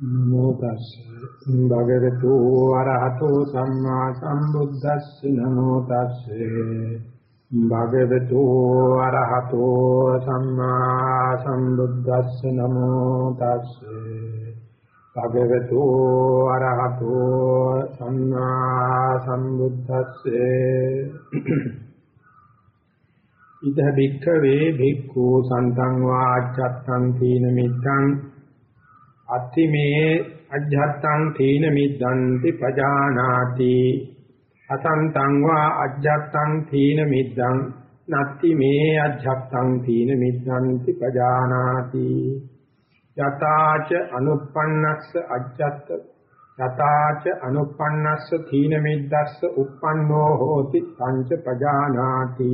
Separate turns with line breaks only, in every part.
නමෝ තස්ස. භගවතු ආරහතෝ සම්මා සම්බුද්දස්ස. නමෝ තස්ස. භගවතු ආරහතෝ සම්මා සම්බුද්දස්ස. නමෝ තස්ස. භගවතු ආරහතෝ සම්මා සම්බුද්දස්ස. ඉද බික්ඛවේ භික්ඛු සන්තං වාච්ඡත්තං තීන මිත්තං අත්ති මේ අජ්ජත්තං තීන මිද්දන්ති පජානාති. අසන්තං වා අජ්ජත්තං තීන මිද්දං. නත්ති මේ අජ්ජත්තං තීන මිද්දන්ති පජානාති. යතාච අනුප්පන්නස්ස අජ්ජත්ත. යතාච අනුප්පන්නස්ස තීන මිද්දස්ස uppannෝ හෝති පංච පජානාති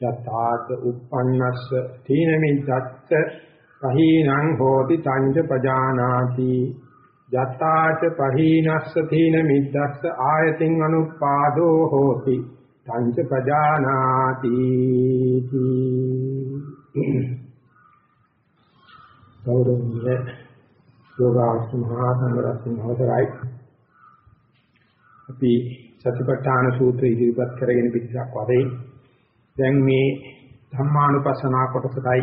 යතාච uppannස්ස තීන මිද්දස්ස පහීනං හෝති තංජ පජානාති। යත්තාච පහීනස්ස තීන මිද්දස්ස ආයතින් අනුපාදෝ හෝති। තංජ පජානාති। ගෞරවනීය යෝගාස් මහා සංඝරත්න අවසරයි। අපි සතිපට්ඨාන සූත්‍රය ඉදිරිපත් කරගෙන පිටසක් වශයෙන් දැන් මේ ධම්මානුපස්සනා කොටසයි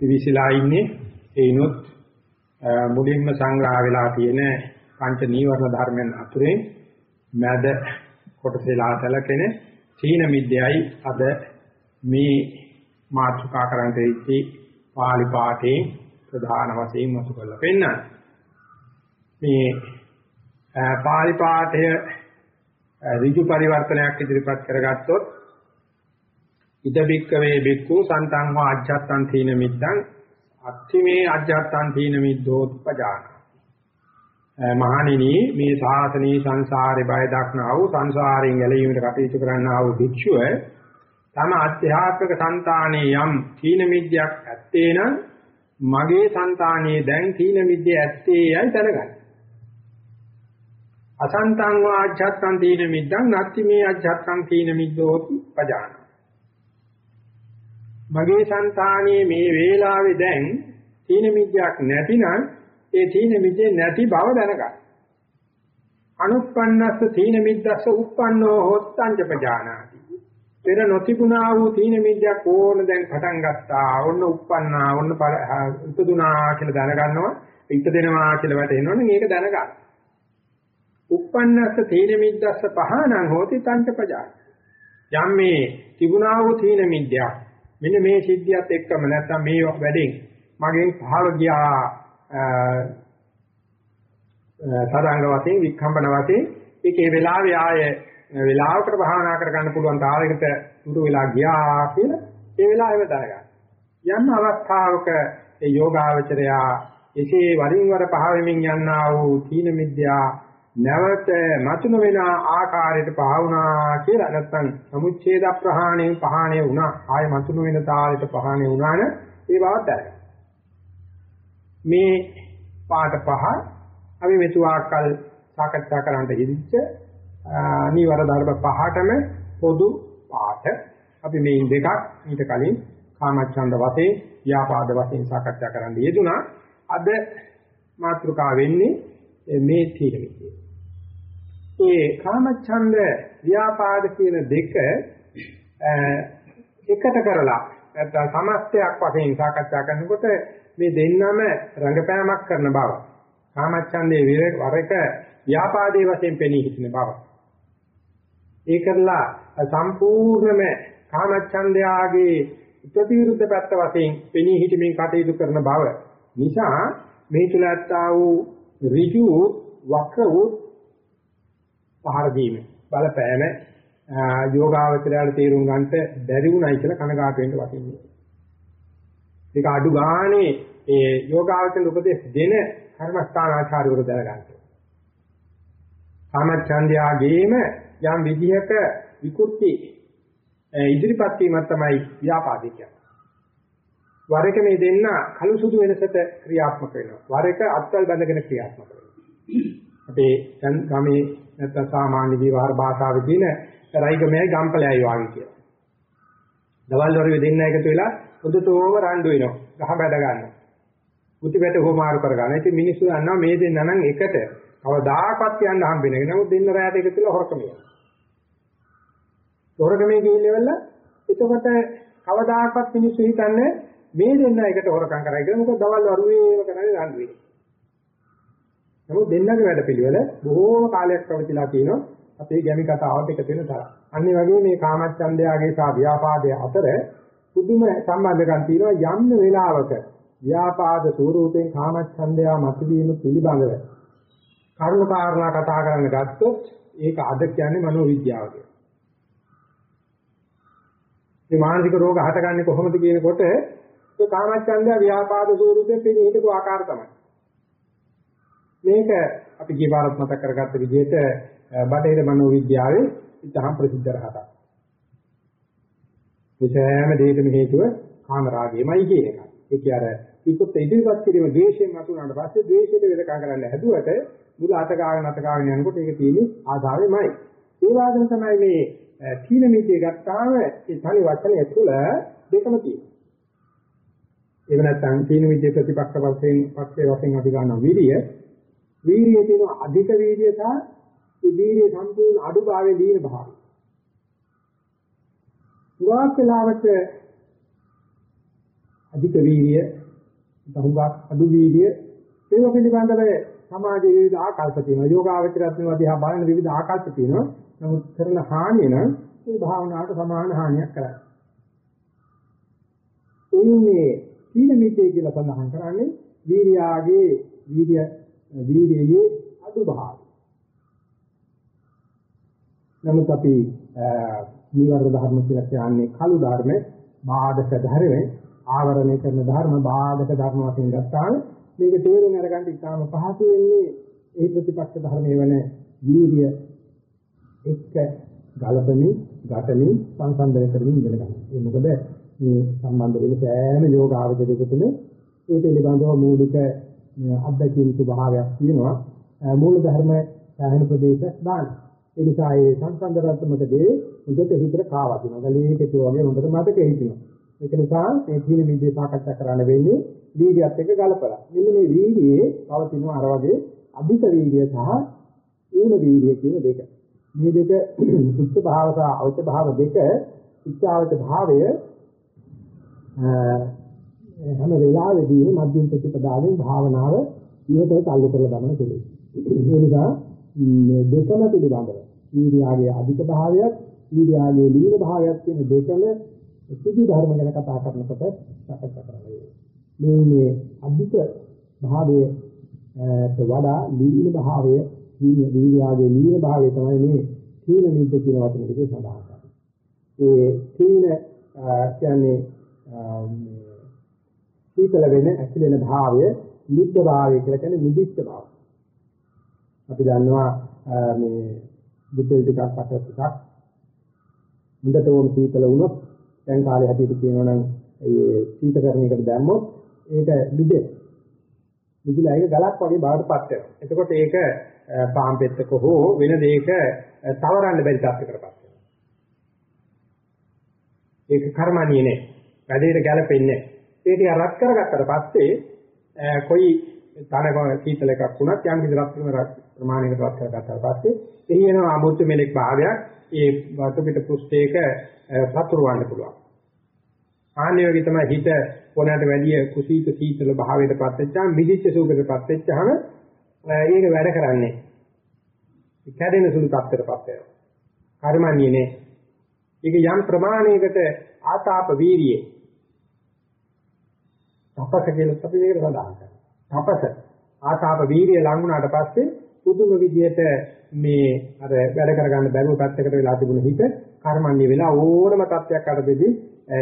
පිවිසිලා ඉන්නේ. ඒනොත් මුලින්ම සංග්‍රහ වෙලා තියෙන පංච නීවරණ ධර්මයන් අතුරෙන් මැද කොටසලා තලකෙන තීන මිද්‍යයි අද මේ මාතෘකා කරන්ට ඉච්චි පාලි පාඨේ ප්‍රධාන වශයෙන් මතු කරලා පෙන්නන මේ පාලි පාඨය ඍජු පරිවර්තනයක් ඉදිරිපත් කරගත්තොත් ඉද බික්කමේ බික්කෝ සන්තං වා අජ්ජත්තං තීන මිද්දං අත්තිමේ අජ්ජත්තං තීන මිද්දෝත්පජාන මහණෙනි මේ ශාසනී සංසාරේ බය දක්නා වූ සංසාරයෙන් ගැලවීමට කටයුතු කරන්නා වූ භික්ෂුව තම අධ්‍යාත්මික సంతානයේ යම් තීන මිද්‍යක් ඇත්තේ නම් මගේ సంతානයේ දැන් තීන මිද්‍ය ඇත්තේ යයි දැනගන්න. අසන්තං වා අජ්ජත්තං තීන මිද්දං නත්ති මේ අජ්ජත්තං තීන මිද්දෝත්පජාන මගේ సంతානයේ මේ වේලාවේ දැන් තීන මිද්‍යක් නැතිනම් ඒ තීන මිද්‍යේ නැති බව දැනගන්න. අනුප්පන්නස්ස තීන මිද්දස්ස උප්පන්නෝ හොත්තං ජපජානාති. පෙර නොතිබුණා වූ තීන මිද්‍යක් ඕන දැන් පටන් ගත්තා. ඕන්න උප්පන්නා, ඕන්න උපදුනා කියලා දැනගන්නවා. ඉපදෙනවා කියලා වැටෙනවනේ මේක දැනගන්න. උප්පන්නස්ස තීන මිද්දස්ස පහනං හෝති තංච පජාන. යම් මේ තිබුණා වූ තීන මිද්‍යක් මෙන්න මේ සිද්ධියත් එක්කම නැත්තම් මේ වැඩෙන් මගෙන් පහළ ගියා තරංග වශයෙන් වික්ඛම්බන වශයෙන් ඒකේ වෙලාවේ ආය වෙලාවකට භාවනා කර ගන්න පුළුවන් තාලයකට දුර වෙලා ගියා කියලා ඒ වෙලාවෙම දැනගන්න. යම් අවස්ථාවක ඒ යෝගාවචරයා එසේ වරින් වර පහවෙමින් යන්නා වූ තීන මිද්‍යා නැවත මතුන වෙන ආකාරයට පහවුණා කියලා නැත්නම් සමුච්ඡේද ප්‍රහාණය පහාණය වුණා ආය මතුන වෙන තාලෙට පහාණය වුණාන ඒ බවත් දැනගන්න. මේ පාට පහ අපි මෙතුආකල් සාකච්ඡා කරන්න ඉදිච්ච නීවර ධර්ම පහටම පොදු පාට අපි මේ දෙකක් ඊට කලින් කාමච්ඡන්ද වශයෙන් ව්‍යාපාද වශයෙන් සාකච්ඡා කරන්න යෙදුනා අද මාතෘකාව වෙන්නේ මේ තීරණය. ඒ කාමච්ඡන්ද ව්‍යාපාද කියන දෙක එකට කරලා නැත්නම් සමස්තයක් වශයෙන් සාකච්ඡා කරනකොට මේ දෙන්නම රංගපෑමක් කරන බව. කාමච්ඡන්දේ වර එක ව්‍යාපාදයේ වශයෙන් පෙනී හිටින බව. ඒ කරලා සම්පූර්ණම කාමච්ඡන්දයාගේ ප්‍රතිවිරුද්ධ පැත්ත වශයෙන් පෙනී හිටමින් කටයුතු කරන බව නිසා මේ තුල ඇත්තා වූ ඍජු වක්‍ර වූ පහර දීම බලපෑම යෝගාවචරයට තේරුම් ගන්නට බැරි වුණයි කියලා කනගාටු වෙන්න වටින්නේ. ඒක අඩු ගානේ ඒ යෝගාවචර උපදේශ දෙන කර්මස්ථානාචාර්යවරු දැනගන්න. කාමච්ඡන්දයාගේම යම් විදිහක විකෘති ඉදිරිපත් වීමක් තමයි ව්‍යාපාදේ කියන්නේ. වර එක මේ දෙන්න කළු සුදු වෙනසට ක්‍රියාත්මක වෙනවා. වර එක අත්වල බැඳගෙන ක්‍රියාත්මක වෙනවා. අපේ ගමේ නැත්නම් සාමාන්‍ය විවහාර භාෂාවේ දින රයිගමයි ගම්පලයි වාගේ කියලා. දවල් වරුවේ දෙන්න එකතු වෙලා උදතෝම රණ්ඩු වෙනවා. ගහ බැද ගන්නවා. මුතිපැට හොමාරු කරගන්න. ඉතින් මිනිස්සු දන්නවා මේ දෙන්න නම් එකට කවදාකවත් යන්න හම්බෙන්නේ නැහැ. නමුත් දෙන්න රැයට එකතු වෙලා හොරකම යනවා. හොරකමේ ගිහිල්ලෙවල එතකොට කවදාකවත් මිනිස්සු හිතන්නේ මේ දෙන්න එකට හොරකම් කරයි කියලා. මොකද දවල් වරුවේම කරන්නේ රණ්ඩුවේ. නමුත් දෙන්නගේ වැඩපිළිවෙල බොහෝම කාලයක් පවතිලා තියෙනවා. අපේ ගැමි කතාවට එකතු වෙන තරම්. අනිත් වගේ මේ කාමච්ඡන්දයාගේ සහ ව්‍යාපාදයේ අතර පුදුම සම්බන්ධකම් තියෙනවා යම් වෙලාවක ව්‍යාපාද ස්වරූපයෙන් කාමච්ඡන්දයා මතුවීම පිළිබඳව කරුණු කාරණා කතා කරන්න ගත්තොත් ඒක අද කියන්නේ මනෝවිද්‍යාව කියලා. මේ මානසික රෝග හටගන්නේ කොහොමද කියනකොට ඒ කාමච්ඡන්දයා ව්‍යාපාද ස්වරූපයෙන් පිළි හිටපු ආකාර තමයි. මේක අපි ජීවාරත් මතක් කරගත්ත විදිහට බටහිර මනෝවිද්‍යාවේ ඉතහම් ප්‍රසිද්ධ රහතක්. මේ සෑම දෙයකම හේතුව කාම රාගයමයි කියන එක. ඒක අර විකුත් ඉදිරිපත් කිරීම ද්වේෂයෙන් මතුනාට පස්සේ ද්වේෂයට වෙදකම් කරන්න හැදුවට මුල අත ගාගෙන අත ගාගෙන යනකොට ඒක තියෙන්නේ ආධාරෙමයි. ඒ වගේම තමයි මේ තීන මිත්‍ය ගත්තාම ඒ තනි වචනේ තුළ දෙකම තියෙනවා. එහෙම නැත්නම් තීන මිත්‍ය ප්‍රතිපක්ෂ වශයෙන් පක්ෂේ වශයෙන් අපි ගන්නවා විරිය. වීරියේ තියෙන අධික වීර්යය සහ ඒ වීර්යය සම්පූර්ණ අඩුභාවයේ දීන භාවය. ගොඩක් වෙලාවට අධික වීර්ය, බහුගත අඩු වීර්ය ඒව පිළිබඳව සමාජයේ විවිධ ආකල්ප තියෙනවා. යෝගාවචරයත් මේවා දිහා බලන විවිධ ආකල්ප තියෙනවා. නමුත් කරන හානිය නම් මේ භාවනාවට සමාන හානියක් කරයි. එන්නේ සීල මිත්‍ය කියලා සඳහන් කරන්නේ වීර්යාගේ වීර්ය වීර්යයේ අඩුභාවය. නමුත් අපි නීවරණ ධර්ම කියලා කියන්නේ කළු ධර්ම, බාධක ධර්ම, ආවරණය කරන ධර්ම, බාධක ධර්ම වශයෙන් ගත්තාම මේක තේරුම් අරගන්න ඉතාම පහසු වෙන්නේ ඒ ප්‍රතිපක්ෂ ධර්මයේ වෙන වීර්ය එක්ක ගලපමින්, ගැටමින්, සංසන්දනය කරමින් ඉගෙන ගන්න. ඒ මොකද මේ සම්බන්ධ වෙන සෑම යෝග ආවදයක තුන ඒ පිළිබඳව මූලික අත්දැකීම් ස්වභාවයක් තියෙනවා. මූල ධර්ම සාහන ප්‍රදේශ දාන. ඒ නිසා ඒ සංසන්දනාත්මක දේ හොඳට හිතට කාවදිනවා. ගලීකේ වගේ හොඳට මතක හිටිනවා. ඒක නිසා මේ තීන මිදේ සාකච්ඡා කරන්න වෙන්නේ වීර්යයත් එක්ක ගලපලා. මෙන්න මේ වීර්යයේ පවතින අර වගේ අධික වීර්යය සහ ඌන වීර්යය කියන දෙක. මේ දෙක උච්ච භාව සහ අවච භාව දෙක උච්චාවච භාවය හැම වෙලාවෙදීම මධ්‍යම ප්‍රතිපදාවෙන් භාවනාව ඉවතට අල්ලු කරලා ගමන කෙරේ. ඒ නිසා මේ දෙකම පිළිබඳව වීර්යාගේ අධික භාවයත් වීර්යාගේ ලීන භාවයත් කියන දෙකම සුදු ධර්ම ගැන කතා කරනකොට සාකච්ඡා කරනවා. මේ මේ අධික භාවයට වඩා ලීන භාවය වීර්යාගේ ලීන භාවය තමයි මේ සීල නිද්ද කියන වචන දෙකේ සඳහන් කරන්නේ. ඒ සීල කියන්නේ සීතල වෙන ඇකිලෙන භාවය නිද්ද භාවය කියලා කියන්නේ නිදිච්ච භාවය. අපි දන්නවා මේ බුද්ධ ටිකක් අට ටිකක් හොඳටම සීතල වුණොත් දැන් කාලේ හැටියට කියනවා නම් ඒ සීතකරණයකට දැම්මොත් ඒක නිදෙස්. නිදිලා ඒක ගලක් වගේ බවට පත් වෙනවා. එතකොට ඒක පාම් පෙත්තක හෝ වෙන දෙයක තවරන්න බැරි තත්ත්වයකටපත් වෙනවා. ඒක කර්මණියේ නේ. වැඩේට ගැලපෙන්නේ නැහැ. ඒ ටික රත් කරගත්තට පස්සේ කොයි තනක සීතල එකක් වුණත් යම් කිසි රත් ප්‍රමාණයකට රත් කරගත්තාට පස්සේ එහි එන අමුතු මෙලෙක් භාවයක් ඒ වතු පිට පෘෂ්ඨයක පතුරවන්න පුළුවන්. ආන්නේ වගේ තමයි හිත කොනකට වැඩි කුසීත සීතල භාවයකට පත් වෙච්චාම මිදිච්ච සූකකට පත් වෙච්චාම ඒක වැඩ කරන්නේ. කැඩෙන සුළු තත්ත්වයකට පත් වෙනවා. කර්මන්නේ ඒක යම් ප්‍රමාණයකට ආතාප වීරියේ තපස කියලා අපි මේකට සඳහන් කරනවා. තපස ආතාප වීර්ය ලඟ වුණාට පස්සේ පුදුම විදියට මේ අර වැඩ කරගන්න බැරුව පැත්තකට වෙලා තිබුණ හිත කර්මන්නේ වෙලා ඕනම තත්යක් අරදෙදි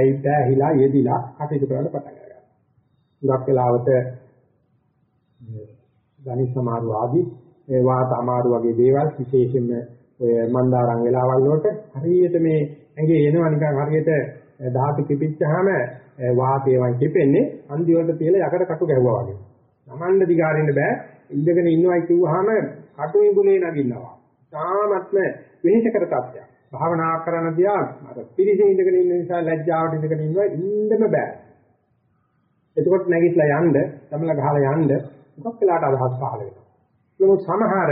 ඉබ්බැහිලා යෙදිලා කටයුතු කරන්න පටන් ගන්නවා. හුඟක් වෙලාවට ගණිත සමාරු ආදී ඒ වාත අමාරු වගේ දේවල් විශේෂයෙන්ම ඔය මන්දාරම් වෙලාවල් වලට හරියට මේ ඇඟේ එනවා නිකන් හරියට ධාතු කිපිච්චාම වාතේවන් කිපෙන්නේ අන්දි වලට තියලා යකඩ කටු ගැහුවා වගේ. Tamanda දිගාරින්න බෑ. ඉඳගෙන ඉන්නවයි කිව්වහම කටු ඉඟුලේ නගින්නවා. තාමත්ම වෙහෙසකර තත්ත්වයක්. භාවනා කරන දියා අර පිළිසේ ඉඳගෙන ඉන්න නිසා ලැජ්ජාවට ඉඳගෙන ඉන්නවා ඉන්නම බෑ. එතකොට නැගිටලා යන්න, තමල ගහලා යන්න මොකක් වෙලාට අදහස් පහළ වෙනවා. නමුත් සමහර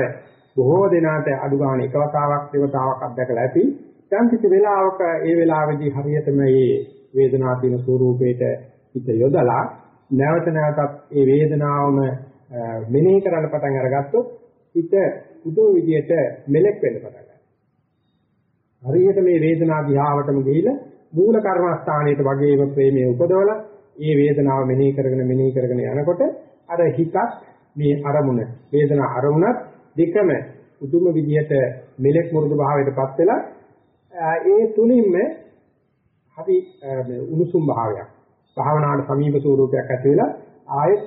බොහෝ දෙනාට අඩු ගන්න එක වතාවක් දෙවතාවක් අත්දැකලා ඇති. දැන් කිසි වෙලාවක ඒ වෙලාවේදී හරියටම මේ වේදනාව තියෙන ස්වરૂපේට හිත යොදලා නැවත නැවතත් ඒ වේදනාවම මෙනෙහි කරන්න පටන් අරගත්තොත් හිත පුදු විදියට මෙලෙක් වෙන්න පටන් ගන්නවා. හරියට මේ වේදනාව දිහාවටම ගිහිලා මූල කර්මස්ථානයේ වගේම ප්‍රේමයේ උපදවලා ඒ වේදනාව මෙනෙහි කරගෙන මෙනෙහි කරගෙන යනකොට අර හිතත් මේ අරමුණ වේදනා අරමුණත් දෙකම උතුම් විදියට මෙලෙක් මුරුදු භාවයටපත් වෙලා ඒ තුලින්ම හරි උණුසුම් භාවයක් භාවනාවට සමීප ස්වරූපයක් ඇති වෙලා ආයෙත්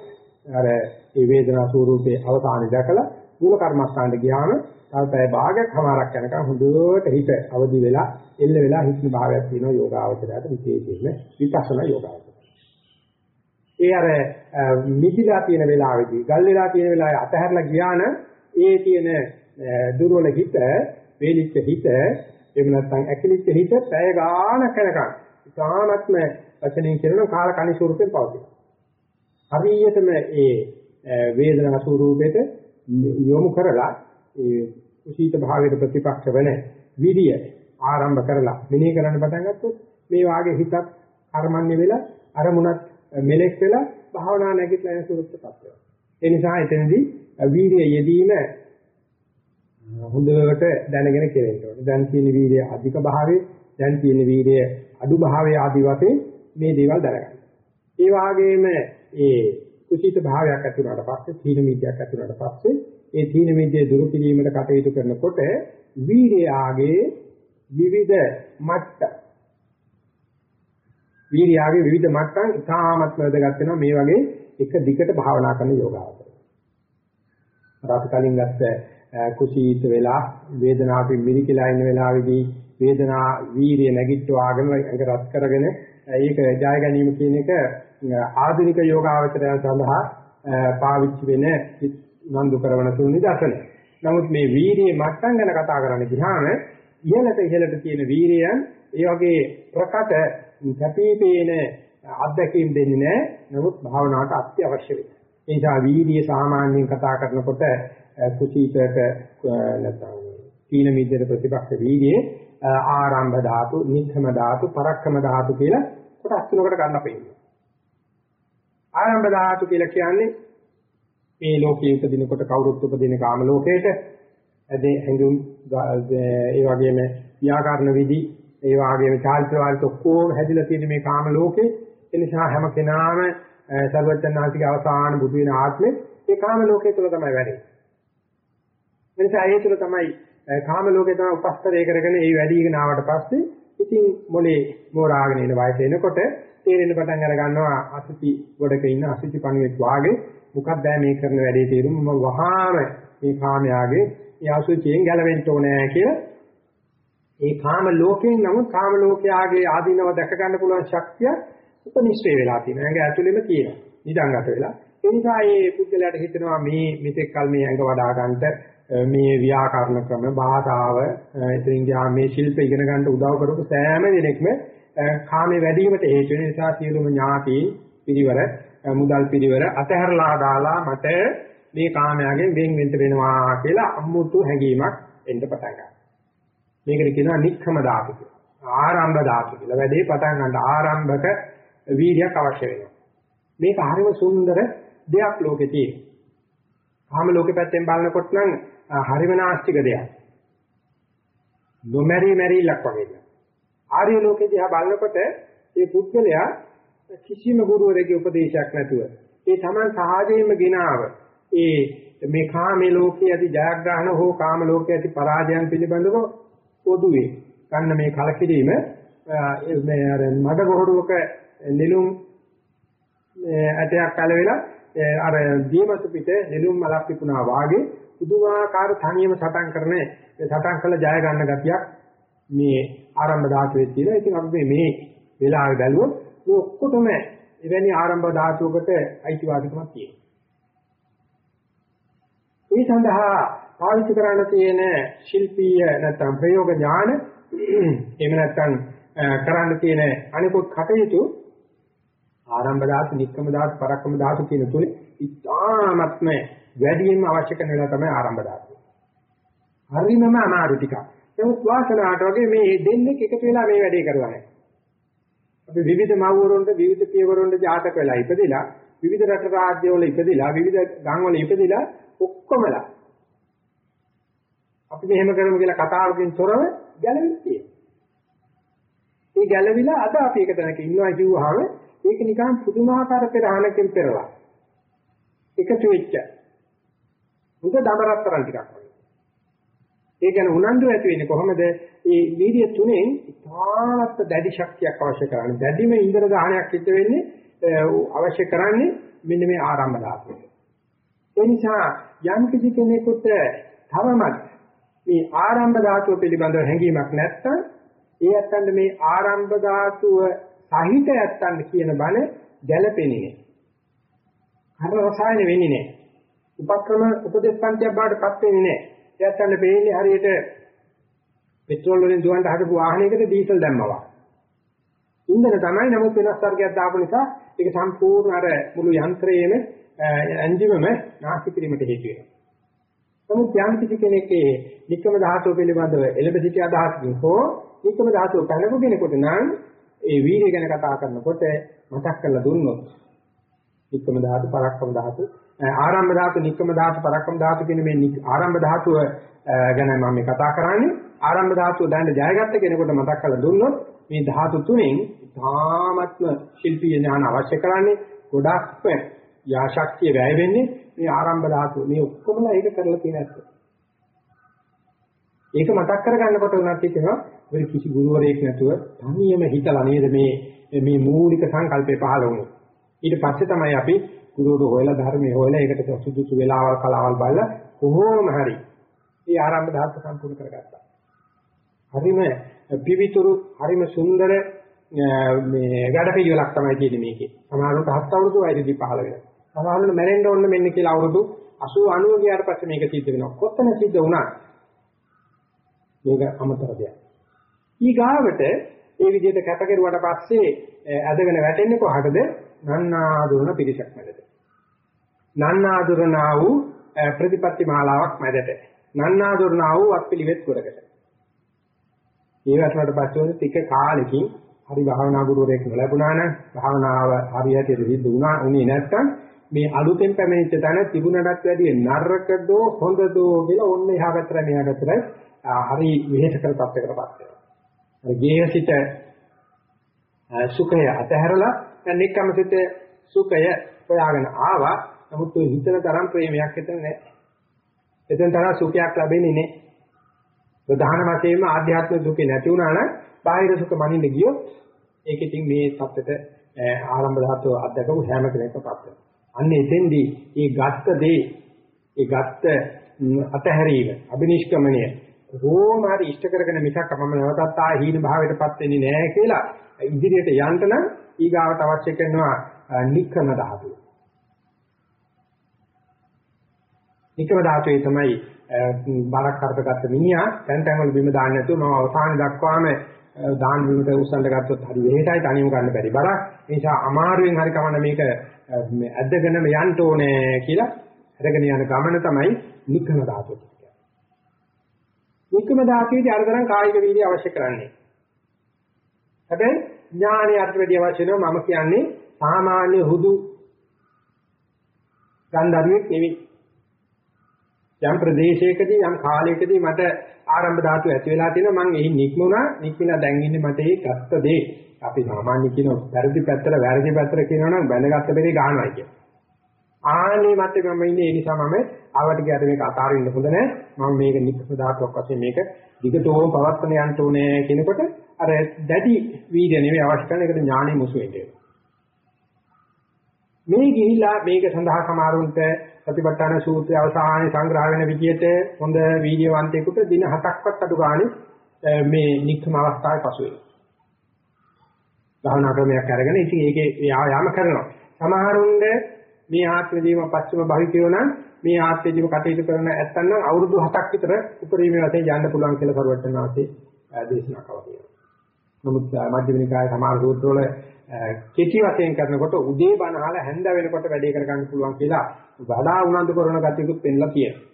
අර ඒ වේදනා ස්වරූපයේ අවසානය දැකලා මූල කර්මස්ථානට ගියාම තව පැය භාගයක් හමාරක් යනකම් හොඳට හිත අවදි වෙලා එල්ල වෙලා හිතන භාවයක් තියෙනවා යෝගාවචරයට විශේෂයෙන්ම විපස්සනා යෝගාවචරය. ඒ අර නිදිලා තියෙන වෙලාවේදී ගල් වෙලා තියෙන වෙලාවේ අතහැරලා ගියා නම් ඒ තියෙන දුර්වල හිත, වේලිච්ච හිත, එහෙම නැත්නම් ඇකිලිච්ච හිත පැය ගානක් යනකම් ඉතාමත්ම වචනෙන් කියන කාල කණි ස්වරූපයෙන් පවතිනවා. හරියටම ඒ වේදනා ස්වරූපෙට යොමු කරලා ඒ කුසීත භාවයට ප්‍රතිපක්ෂ වෙන විදිය ආරම්භ කරලා මෙනෙහි කරන්න පටන් ගත්තොත් මේ වාගේ හිතක් කර්මන්නේ වෙලා අරමුණත් මෙලෙක් වෙලා භාවනා නැගිටලා යන ස්වරූපයටපත් වෙනවා. ඒ නිසා එතනදී වීර්යය යෙදීම හොඳට දැනගෙන කෙරෙන්න ඕනේ. දැන් තියෙන වීර්යය අධික භාවයේ, දැන් තියෙන වීර්යය අඩු භාවයේ ආදී වශයෙන් මේ දේවල් දැනගන්න. ඒ වගේම ඒ කුසීත භාවයක් ඇති වුණාට පස්සේ, තීන මිද්‍යාවක් ඇති වුණාට පස්සේ, ඒ තීන මිද්‍යාව දුරු කිරීමට කටයුතු කරනකොට වීර්යයාගේ විවිධ මට්ටම් වීර්යාගේ විවිධ මට්ටම් ඉතාමත් වැදගත් වෙනවා මේ වගේ එක දිගට භාවනා කරන යෝගාවචරය. රාත් කලින් ගත්ත කුසීත වෙලා වේදනාවෙන් මිරිකලා ඉන්න වෙලාවේදී වේදනා වීර්ය නැගිට්ටවාගෙන ඒක රත් කරගෙන ඒක ජය ගැනීම කියන එක ආධුනික යෝගාවචරයන් සඳහා පාවිච්චි වෙන නන්දු කරන තුරු නිදර්ශනය. නමුත් මේ වීර්යයේ මට්ටම් ගැන කතා කරන්න ගියාම ඉහළට ඉහළට තියෙන වීර්යයන් ඒ වගේ ප්‍රකට කැපිපේන අත්දැකීම් දෙන්නේ නැහැ. නමුත් භාවනාවට අත්‍යවශ්‍ය වෙනවා. ඒ නිසා වීර්ය සාමාන්‍යයෙන් කතා කරනකොට කුසීතක නැත්නම් තීන මිද්දේ ප්‍රතිපක්ෂ වීර්යයේ ආරම්භ ධාතු, නික්ඛම ධාතු, පරක්ඛම ධාතු කියලා කොටස් තුනකට ගන්න පෙන්නනවා. ආරම්භ ධාතු කියලා කියන්නේ මේ ලෝකයේ උපදිනකොට කවුරුත් උපදින කාම ලෝකයට ඇදී හැඟුම් ඒ වගේම ව්‍යාකරණ විදි ඒ වගේම චාරිත්‍ර වාරිත ඔක්කොම හැදිලා තියෙන මේ කාම ලෝකේ ඒ නිසා හැම කෙනාම සර්වඥාන්තිගේ අවසාන බුදු වෙන ආත්මේ ඒ කාම ලෝකයේ තුල තමයි වැඩේ. ඒ නිසා ඒ තුල තමයි කාම ලෝකේ තමයි උපස්තරය කරගෙන ඒ වැඩිගෙන ආවට පස්සේ ඉතින් මොලේ මෝරාගෙන එන වයස එනකොට තේරෙන්න පටන් අර ගන්නවා අසුචි ගොඩක ඉන්න අසුචි පණුවෙක් වාගේ මොකක්ද මේ කරන වැඩේ තේරුම මම වහාම මේ කාමයාගේ ඒ අසුචියෙන් ගැලවෙන්න ඕනේ කියලා ඒ කාම ලෝකයෙන් නමුත් කාම ලෝකයාගේ ආධිනව දැක ගන්න පුළුවන් ශක්තිය උපනිශ්‍රේ වෙලා තියෙනවා. ඇඟ ඇතුළෙම තියෙනවා. නිදන්ගත වෙලා. ඒ නිසා මේ පුද්ගලයාට හිතෙනවා මේ මෙතෙක් කල මේ ඇඟ වඩා ගන්නට මේ ව්‍යාකරණ ක්‍රම භාෂාව ඉතින් ගියා මේ ශිල්ප ඉගෙන ගන්න උදව් කරපු සෑම දෙනෙක්ම කාමේ වැඩි වීමට හේතු වෙන නිසා සියලුම ඥාති පිරිවර මුදල් පිරිවර අතහැරලා දාලා මට මේ කාමයාගෙන් වෙන් වෙන්න වෙනවා කියලා අමුතු හැඟීමක් එන්න පටන් ගන්නවා. මේකට කියනවා නික්ඛම ධාතු කියලා. ආරම්භ ධාතු කියලා. වැඩේ පටන් ගන්න ආරම්භක වීර්යයක් අවශ්‍ය වෙනවා. මේක හරිම සුන්දර දෙයක් ලෝකේ තියෙන. කාම ලෝකේ පැත්තෙන් බලනකොට නම් හරිම නාස්තික දෙයක්. නොමැරි මැරිලක් වගේ. ආර්ය ලෝකේ දිහා බලනකොට මේ පුද්ගලයා කිසිම ගුරුවරයෙකුගේ උපදේශයක් නැතුව ඒ Taman සහජයෙන්ම ගෙනාව ඒ මේ කාමේ ලෝකයේ ඇති ජයග්‍රහණ හෝ කාම ලෝකයේ ඇති පරාජයන් පිළිබඳව පොදුවේ ගන්න මේ කලකිරීම මේ අර මඩ ගොහරුවක නෙළුම් ඇටයක් පැලවෙලා අර දීමතු පිට නෙළුම් මලක් පිපුණා වාගේ පුදුමාකාර තනියම සටන් කරන සටන් කළ ජය ගන්න ගතියක් මේ ආරම්භ ධාතුවේ තියෙනවා. ඉතින් අපි මේ වෙලාවේ බැලුවොත් මේ ඔක්කොටම එවැනි ආරම්භ ධාතුවකට අයිතිවාසිකමක් තියෙනවා. ඒ සඳහා පාවිච්චි කරන්න තියෙන ශිල්පීය නැත්නම් ප්‍රයෝග ඥාන එහෙම නැත්නම් කරන්න තියෙන අනිකුත් කටයුතු ආරම්භ ධාතු, නික්කම ධාතු, පරක්කම ධාතු කියන තුනේ ඉතාමත්ම වැඩියෙන්ම අවශ්‍ය කරන වෙලාව තමයි ආරම්භ ධාතු. හරිමම අමාරු ටිකක්. නමුත් වාසනාවට වගේ මේ දෙන්නේ එකතු වෙලා මේ වැඩේ කරනවා නේ. අපි විවිධ මව්වරුන්ට විවිධ පියවරුන්ට ජාතක වෙලා ඉපදිලා විවිධ රට රාජ්‍ය වල ඉපදිලා විවිධ ගම් වල ඉපදිලා ඔක්කොමලා අපි මෙහෙම කරමු කියලා කතාවකින් තොරව ගැලවිච්චිය. මේ ගැලවිලා අද අපි එක තැනක ඉන්නවා කිව්වහම ඒක නිකන් පුදුමාකාර පෙරහනකින් පෙරලා. එකතු වෙච්ච. මුද දමරතරන් ටිකක් වගේ. ඒ කියන්නේ උනන්දු ඇති වෙන්නේ කොහොමද? මේ වීර්ය තුනෙන් ඉතාමත් දැඩි ශක්තියක් අවශ්‍ය කරන්නේ. දැඩිම ඉන්ද්‍ර දහනයක් සිද්ධ වෙන්නේ අවශ්‍ය කරන්නේ මෙන්න මේ ආරම්භ ධාතුව. ඒ නිසා යම් කිසි කෙනෙකුට තවමත් මේ ආරම්භ ධාතුව පිළිබඳව හැඟීමක් නැත්නම් ඒ ඇත්තන්ට මේ ආරම්භ ධාතුව සහිත ඇත්තන්ට කියන බණ ගැළපෙන්නේ නැහැ. කර්ම රසායන වෙන්නේ නැහැ. උපක්‍රම උපදේශ පන්තියක් බවට පත් වෙන්නේ නැහැ. ඒ ඇත්තන්ට පේන්නේ හරියට පෙට්‍රෝල් වලින් දුවන්න හදපු වාහනයකට ඩීසල් දැම්මවා. ඉන්ධන තමයි නමුත් වෙනස් වර්ගයක් දාපු නිසා ඒක සම්පූර්ණ අර මුළු යන්ත්‍රයේම එන්ජිමම නාස්ති කිරීමට හේතු වෙනවා. නමුත් යම් කිසි කෙනෙක්ගේ නික්කම ධාතුව පිළිබඳව එළඹ සිටි අදහසකින් හෝ නික්කම ධාතුව පැනපු කෙනෙකුට නම් ඒ වීර්ය ගැන කතා කරනකොට මතක් කරලා දුන්නොත් නික්කම ධාතු පරක්කම ධාතු ආරම්භ ධාතු නික්කම ධාතු පරක්කම ධාතු කියන මේ ආරම්භ ධාතුව ගැන මම මේ කතා කරන්නේ ආරම්භ ධාතුව දැන් ජයගත්ත කෙනෙකුට මතක් කරලා දුන්නොත් මේ ධාතු තුනෙන් ධාමත්ම ශිල්පීය ඥාන අවශ්‍ය කරන්නේ ගොඩක්ම යාශක්තිය වැය වෙන්නේ මේ ආරම්භ ධාතුව මේ ඔක්කොමලා ඒක කරලා තියෙන ඇත්ත. ඒක මතක් කරගන්නකොට උනත් හිතෙනවා ඔය කිසි ගුරුවරයෙක් නැතුව තනියම හිතලා නේද මේ මේ මූලික සංකල්පේ පහළ වුණේ. ඊට පස්සේ තමයි අපි ගුරුවරු හොයලා ධර්මයේ හොයලා ඒකට සුදුසු වෙලාවල් කලාවල් බලලා කොහොම හරි මේ ආරම්භ ධාතු සම්පූර්ණ කරගත්තා. හරිම පිවිතුරු හරිම සුන්දර මේ වැඩ පිළිවෙලක් තමයි තියෙන්නේ මේකේ. සමහරවිට හත් අවුරුදු වයසදී පහළ වෙනවා. සමහරවිට මැරෙන්න ඕන මෙන්න කියලා අවුරුදු 80 90 ගියාට පස්සේ මේක සිද්ධ වෙනවා. කොතන සිද්ධ වුණා? මේක අමතර දෙයක්. ඊගාවට ඒ විදිහට කැපකරුවාට පස්සේ ඇදගෙන වැටෙන්නේ කොහටද? නන්නාඳුරන පිරිසක් මැදට. නන්නාඳුරනා වූ ප්‍රතිපත්ති මාලාවක් මැදට. නන්නාඳුරනා වූ අත්පිළිවෙත් කරකට. ඒ වටනට පස්සේ ටික කාලෙකින් හරි භාවනා ගුරුවරයෙක් ලැබුණා නම් භාවනාව හරියට සිද්ධ වුණා උනේ නැත්තම් මේ අලුතෙන් පැමිණිච්ච තැන තිබුණටත් වැඩිය නරකදෝ හොඳදෝ කියලා ඔන්න එහා පැත්තට මෙහා පැත්තට හරි විහෙත කර තත්යකටපත් වෙනවා. අර ගේහසිත සුඛය අතහැරලා දැන් නික්කමසිත සුඛය හොයාගෙන ආවා. නමුත් ඔය හිතන තරම් ප්‍රේමයක් හිතන නැහැ. එතෙන් තරම් සුඛයක් ලැබෙන්නේ නැහැ. ප්‍රධාන වශයෙන්ම ආධ්‍යාත්මික දුකේ නැති වුණා නම් බාහිර සුඛ මනින්න ගියොත් ඒක ඉතින් මේ தත්ත්වයට ආරම්භ ධාතුව අධ්‍යක්ෂක හැම කෙනෙක්ම පත් වෙනවා. අන්න එතෙන්දී මේ ගත්ත දේ ඒ ගත්ත අතහැරීම අබිනිෂ්ක්‍මණය කොහොම හරි ඉෂ්ට කරගෙන මිසක් අපම නැවතත් ආ හීන භාවයටපත් වෙන්නේ නැහැ කියලා ඉදිරියට යන්න නම් ඊගාවට අවශ්‍ය කරනවා නික්කම ධාතුව. නික්කම ධාතුවේ තමයි බාරක් කරපගත්ත මිනිහා දැන් තැන් වල බිම දාන්න නැතුව මම අවසාන දක්වාම දාන බිමට උස්සන්න ගත්තොත් හරි වෙහෙටයි තනියම ගන්න බැරි බරක්. ඒ නිසා අමාරුවෙන් හරි කමන්න මේක ඇද්දගෙනම යන්න ඕනේ කියලා අරගෙන යන ගමන තමයි නික්කම ධාතුව කියන්නේ. නික්කම ධාතුවේදී අරතරන් කායික වීර්ය අවශ්‍ය කරන්නේ. හැබැයි ඥානය අර්ථ වැඩි අවශ්‍ය නෝ මම කියන්නේ සාමාන්‍ය හුදු ගන්ධාරියෙක් නෙවෙයි. යම් ප්‍රදේශයකදී යම් කාලයකදී මට ආරම්භ ධාතුව ඇති වෙලා තියෙනවා මම එහි නික්මුණා නික්මිලා දැන් ඉන්නේ මට ඒ ගත්ත දේ අපි සාමාන්‍ය කියන වැරදි පැත්තට වැරදි පැත්තට කියනවා නම් බැඳගත්ත බෙරේ ගන්නවා කිය. ආනේ මත මම ඉන්නේ ඒ නිසා මම ආවට ගියාට මේක අතාරින්න හොඳ නැහැ. මම මේක නික්ම ධාතුවක් වශයෙන් මේක දිගටම පවත්වන යන්න ඕනේ කියනකොට අර දැඩි වීර්ය නෙවෙයි අවශ්‍ය කරන එකට ඥානෙ මුසු වෙන්නේ. මේ ගිහිලා මේක සඳහා සමාරුන්ට ප්‍රතිපත්තන සූත්‍රය අවසානයේ සංග්‍රහ වෙන විදිහට හොඳ වීඩියෝවන්තයෙකුට දින 7ක්වත් අඩු ගානේ මේ නික්ම අවස්ථාවේ පසු වෙනවා. භාවනා ක්‍රමයක් අරගෙන ඉතින් ඒකේ යාම කරනවා. සමහරුන්ගේ මේ ආත්මදීම පස්චිම භවිකයෝ නම් මේ ආත්මදීම කටයුතු කරන ඇත්තන් නම් අවුරුදු 7ක් විතර උපරිමයේ වශයෙන් යන්න පුළුවන් කියලා කරුවටනාසේ දේශනා කළා. නමුත් මධ්‍යම නිකායේ සමහර සූත්‍රවල කෙටි වශයෙන් කරනකොට උදේ බණ අහලා හැන්ද වෙනකොට වැඩේ කරගන්න පුළුවන් කියලා වඩා උනන්දු කරන ගතියකුත් පෙන්ලා තියෙනවා.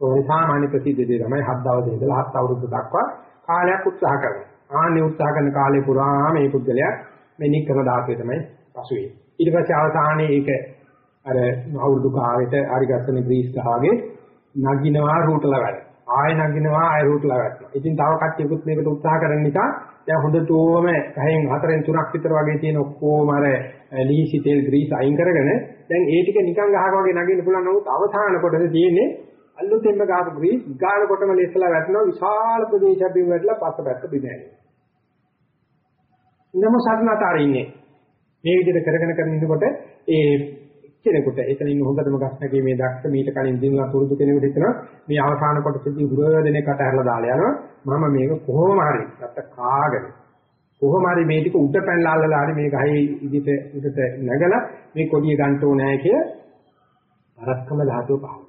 ඒ සාමාන්‍ය ප්‍රසිද්ධ දේ තමයි හත් දවසේ ඉඳලා හත් අවුරුදු දක්වා කාලයක් උත්සාහ කරනවා. ආන්නේ උත්සාහ කරන කාලේ පුරාම මේ පුද්ගලයා මේ නික්කම ධාතුවේ තමයි පසු වෙන්නේ. ඊට පස්සේ අවසානයේ ඒක අර අවුරුදු කාලෙට හරිගස්සන ග්‍රීස් ගහගේ නගිනවා රූටලා වැඩ. ආය නගිනවා ආය රූටලා වැටෙනවා. ඉතින් තව කට්ටියකුත් මේකට උත්සාහ කරන නිසා දැන් හොඳටම ගහෙන් හතරෙන් තුනක් විතර වගේ තියෙන ඔක්කොම අර ලීසි තෙල් ග්‍රීස් අයින් කරගෙන දැන් ඒ ටික නිකන් ගහක වගේ නගින්න පුළුවන් නමුත් අවසාන කොටසේ තියෙන්නේ අල්ලුතෙන්ම ගාපු ග්‍රීස් ගාන කොටම ලෙස්සලා වැටෙනවා විශාල ප්‍රදේශයක් බිම වැටලා පස්සපැත්ත බිම ඇනේ. නම සත්නාතර ඉන්නේ. මේ විදිහට කරගෙන කරගෙන ඉන්නකොට ඒ කෙනෙකුට. එතන ඉන්න හොඳටම ගස්නකේ මේ දක්ෂ මීට කලින් දිනුවා පුරුදු කෙනෙකුට හිතනවා මේ අවසාන කොටසදී ගුරු දෙනෙක් අතහැරලා දාලා යනවා. මම මේක කොහොම හරි නැත්ත කාගෙන. කොහොම හරි මේ ටික උඩ පැනලා අල්ලලා හරි මේ ගහේ ඉදිට උඩට නැගලා මේ කොඩිය ගන්න ඕනේ කිය පරක්කම ධාතුව පහළ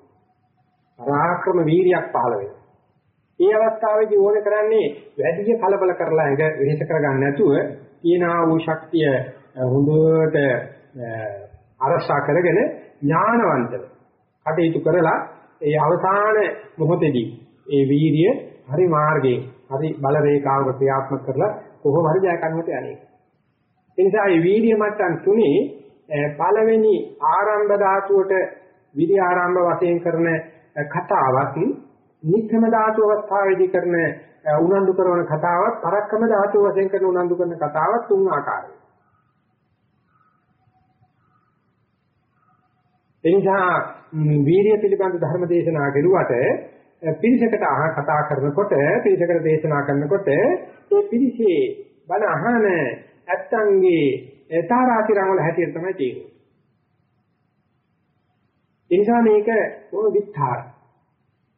පරාක්‍රම වීරියක් පහළ වෙනවා. ඒ අවස්ථාවේදී ඕනේ කරන්නේ වැඩි කලබල කරලා ඇඟ වෙහෙස කරගන්න නැතුව තියනා වූ ශක්තිය හොඳට අරසා කරගෙන ඥානවන්තව කටයුතු කරලා ඒ අවසාන මොහොතේදී ඒ වීරිය හරි මාර්ගයේ හරි බල රේඛාවක ක්‍රියාත්මක කරලා කොහොම හරි ජය ගන්නට යන්නේ. ඒ නිසා මේ වීරිය මට්ටම් තුනේ පළවෙනි ආරම්භ ධාතුවට විරි ආරම්භ වශයෙන් කරන කතාවක් නික්කම ධාතු අවස්ථාවේදී කරන උනන්දු කරන කතාවක් පරක්කම ධාතු වශයෙන් කරන උනන්දු කරන කතාවක් තුන් ආකාරයි. එනිසා වීර්ය පිළිබඳ ධර්ම දේශනා කෙරුවට පිරිසකට අහ කතා කරනකොට පිරිසකට දේශනා කරනකොට ඒ පිරිසේ බණ අහන ඇත්තන්ගේ තාරාතිරංග වල හැටියට තමයි තියෙන්නේ. ඒ නිසා මේක මොන විස්තර.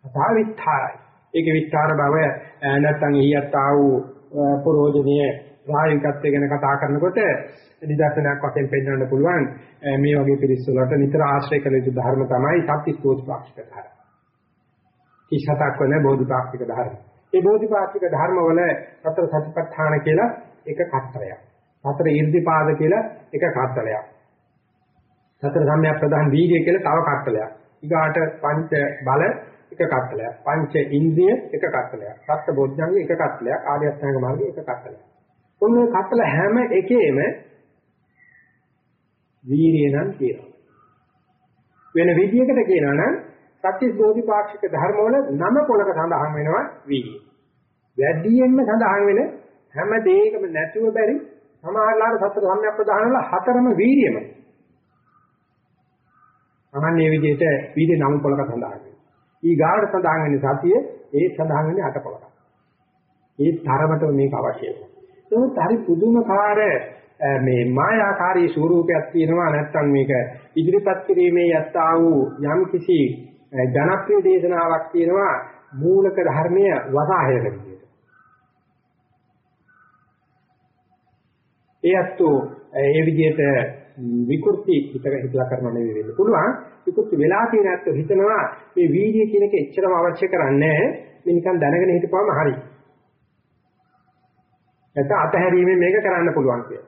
කතා විස්තරයි. ඒක විස්තර බව නැත්තම් එහියත් ආ වූ ප්‍රෝජනීය ප්‍රායෝගිකත්වය ගැන කතා කරනකොට නිදර්ශනයක් වශයෙන් පෙන්වන්න පුළුවන් මේ වගේ පිරිස් වලට නිතර ආශ්‍රය කළ යුතු ධර්ම තමයි සත්‍තිස්තෝත්පාක්ෂික ධර්ම. කිසතක් වෙන බෝධිපාක්ෂික ධර්ම. මේ බෝධිපාක්ෂික ධර්ම වල සතර සතිපට්ඨාන කියලා එක කතරයක්. සතර ඊර්ධිපාද කියලා එක කතරයක්. සතර සම්‍යක් ප්‍රධාන වීර්ය කියලා තව කතරයක්. ඊගාට පංච බල එක කතරයක්. පංච ඉන්ද්‍රිය එක කතරයක්. සත්‍ය බොද්ධංග එක කතරයක්. ආර්ය අෂ්ටාංග මාර්ගය එක කතරයක්. ඔන්න කතල හැම එකේම වීරිය නම් කියනවා. වෙන විදියකට කියනවා නම් සත්‍විස් බෝධිපාක්ෂික ධර්මවල නම පොලක සඳහන් වෙනවා වීරිය. වැඩියෙන්ම සඳහන් වෙන හැම දෙයකම නැතුව බැරි සමහරලාට සතර සම්‍යක් ප්‍රදාන වල හතරම වීරියමයි. අනන්නේ විදිහට වීර්ය නම් පොලක සඳහන් වෙනවා. ඊ ගාඩ සඳහන් වෙන සතිය ඒ සඳහන් වෙන්නේ අට පොලක. ඒ තරමට මේක අවශ්‍යයි. ඒක හරි පුදුමකාර මේ මායාකාරී ස්වරූපයක් තියෙනවා නැත්නම් මේක ඉදිරිපත් කිරීමේ යත්තා වූ යම් කිසි ජනප්‍රිය දේශනාවක් තියෙනවා මූලක ධර්මයේ වසාහයක විදිහට. ඒ අත්තු ඒ විදිහට විකෘති හිතක හිතලා කරනව නෙවෙයි වෙන්න පුළුවන් විකෘති වෙලා තියෙන අත්තු හිතනවා මේ වීර්ය කියන එක එච්චරම අවශ්‍ය කරන්නේ මේ නිකන් දැනගෙන හිටපුවම හරි. නැත්නම් අතහැරීමෙන් මේක කරන්න පුළුවන් කියලා.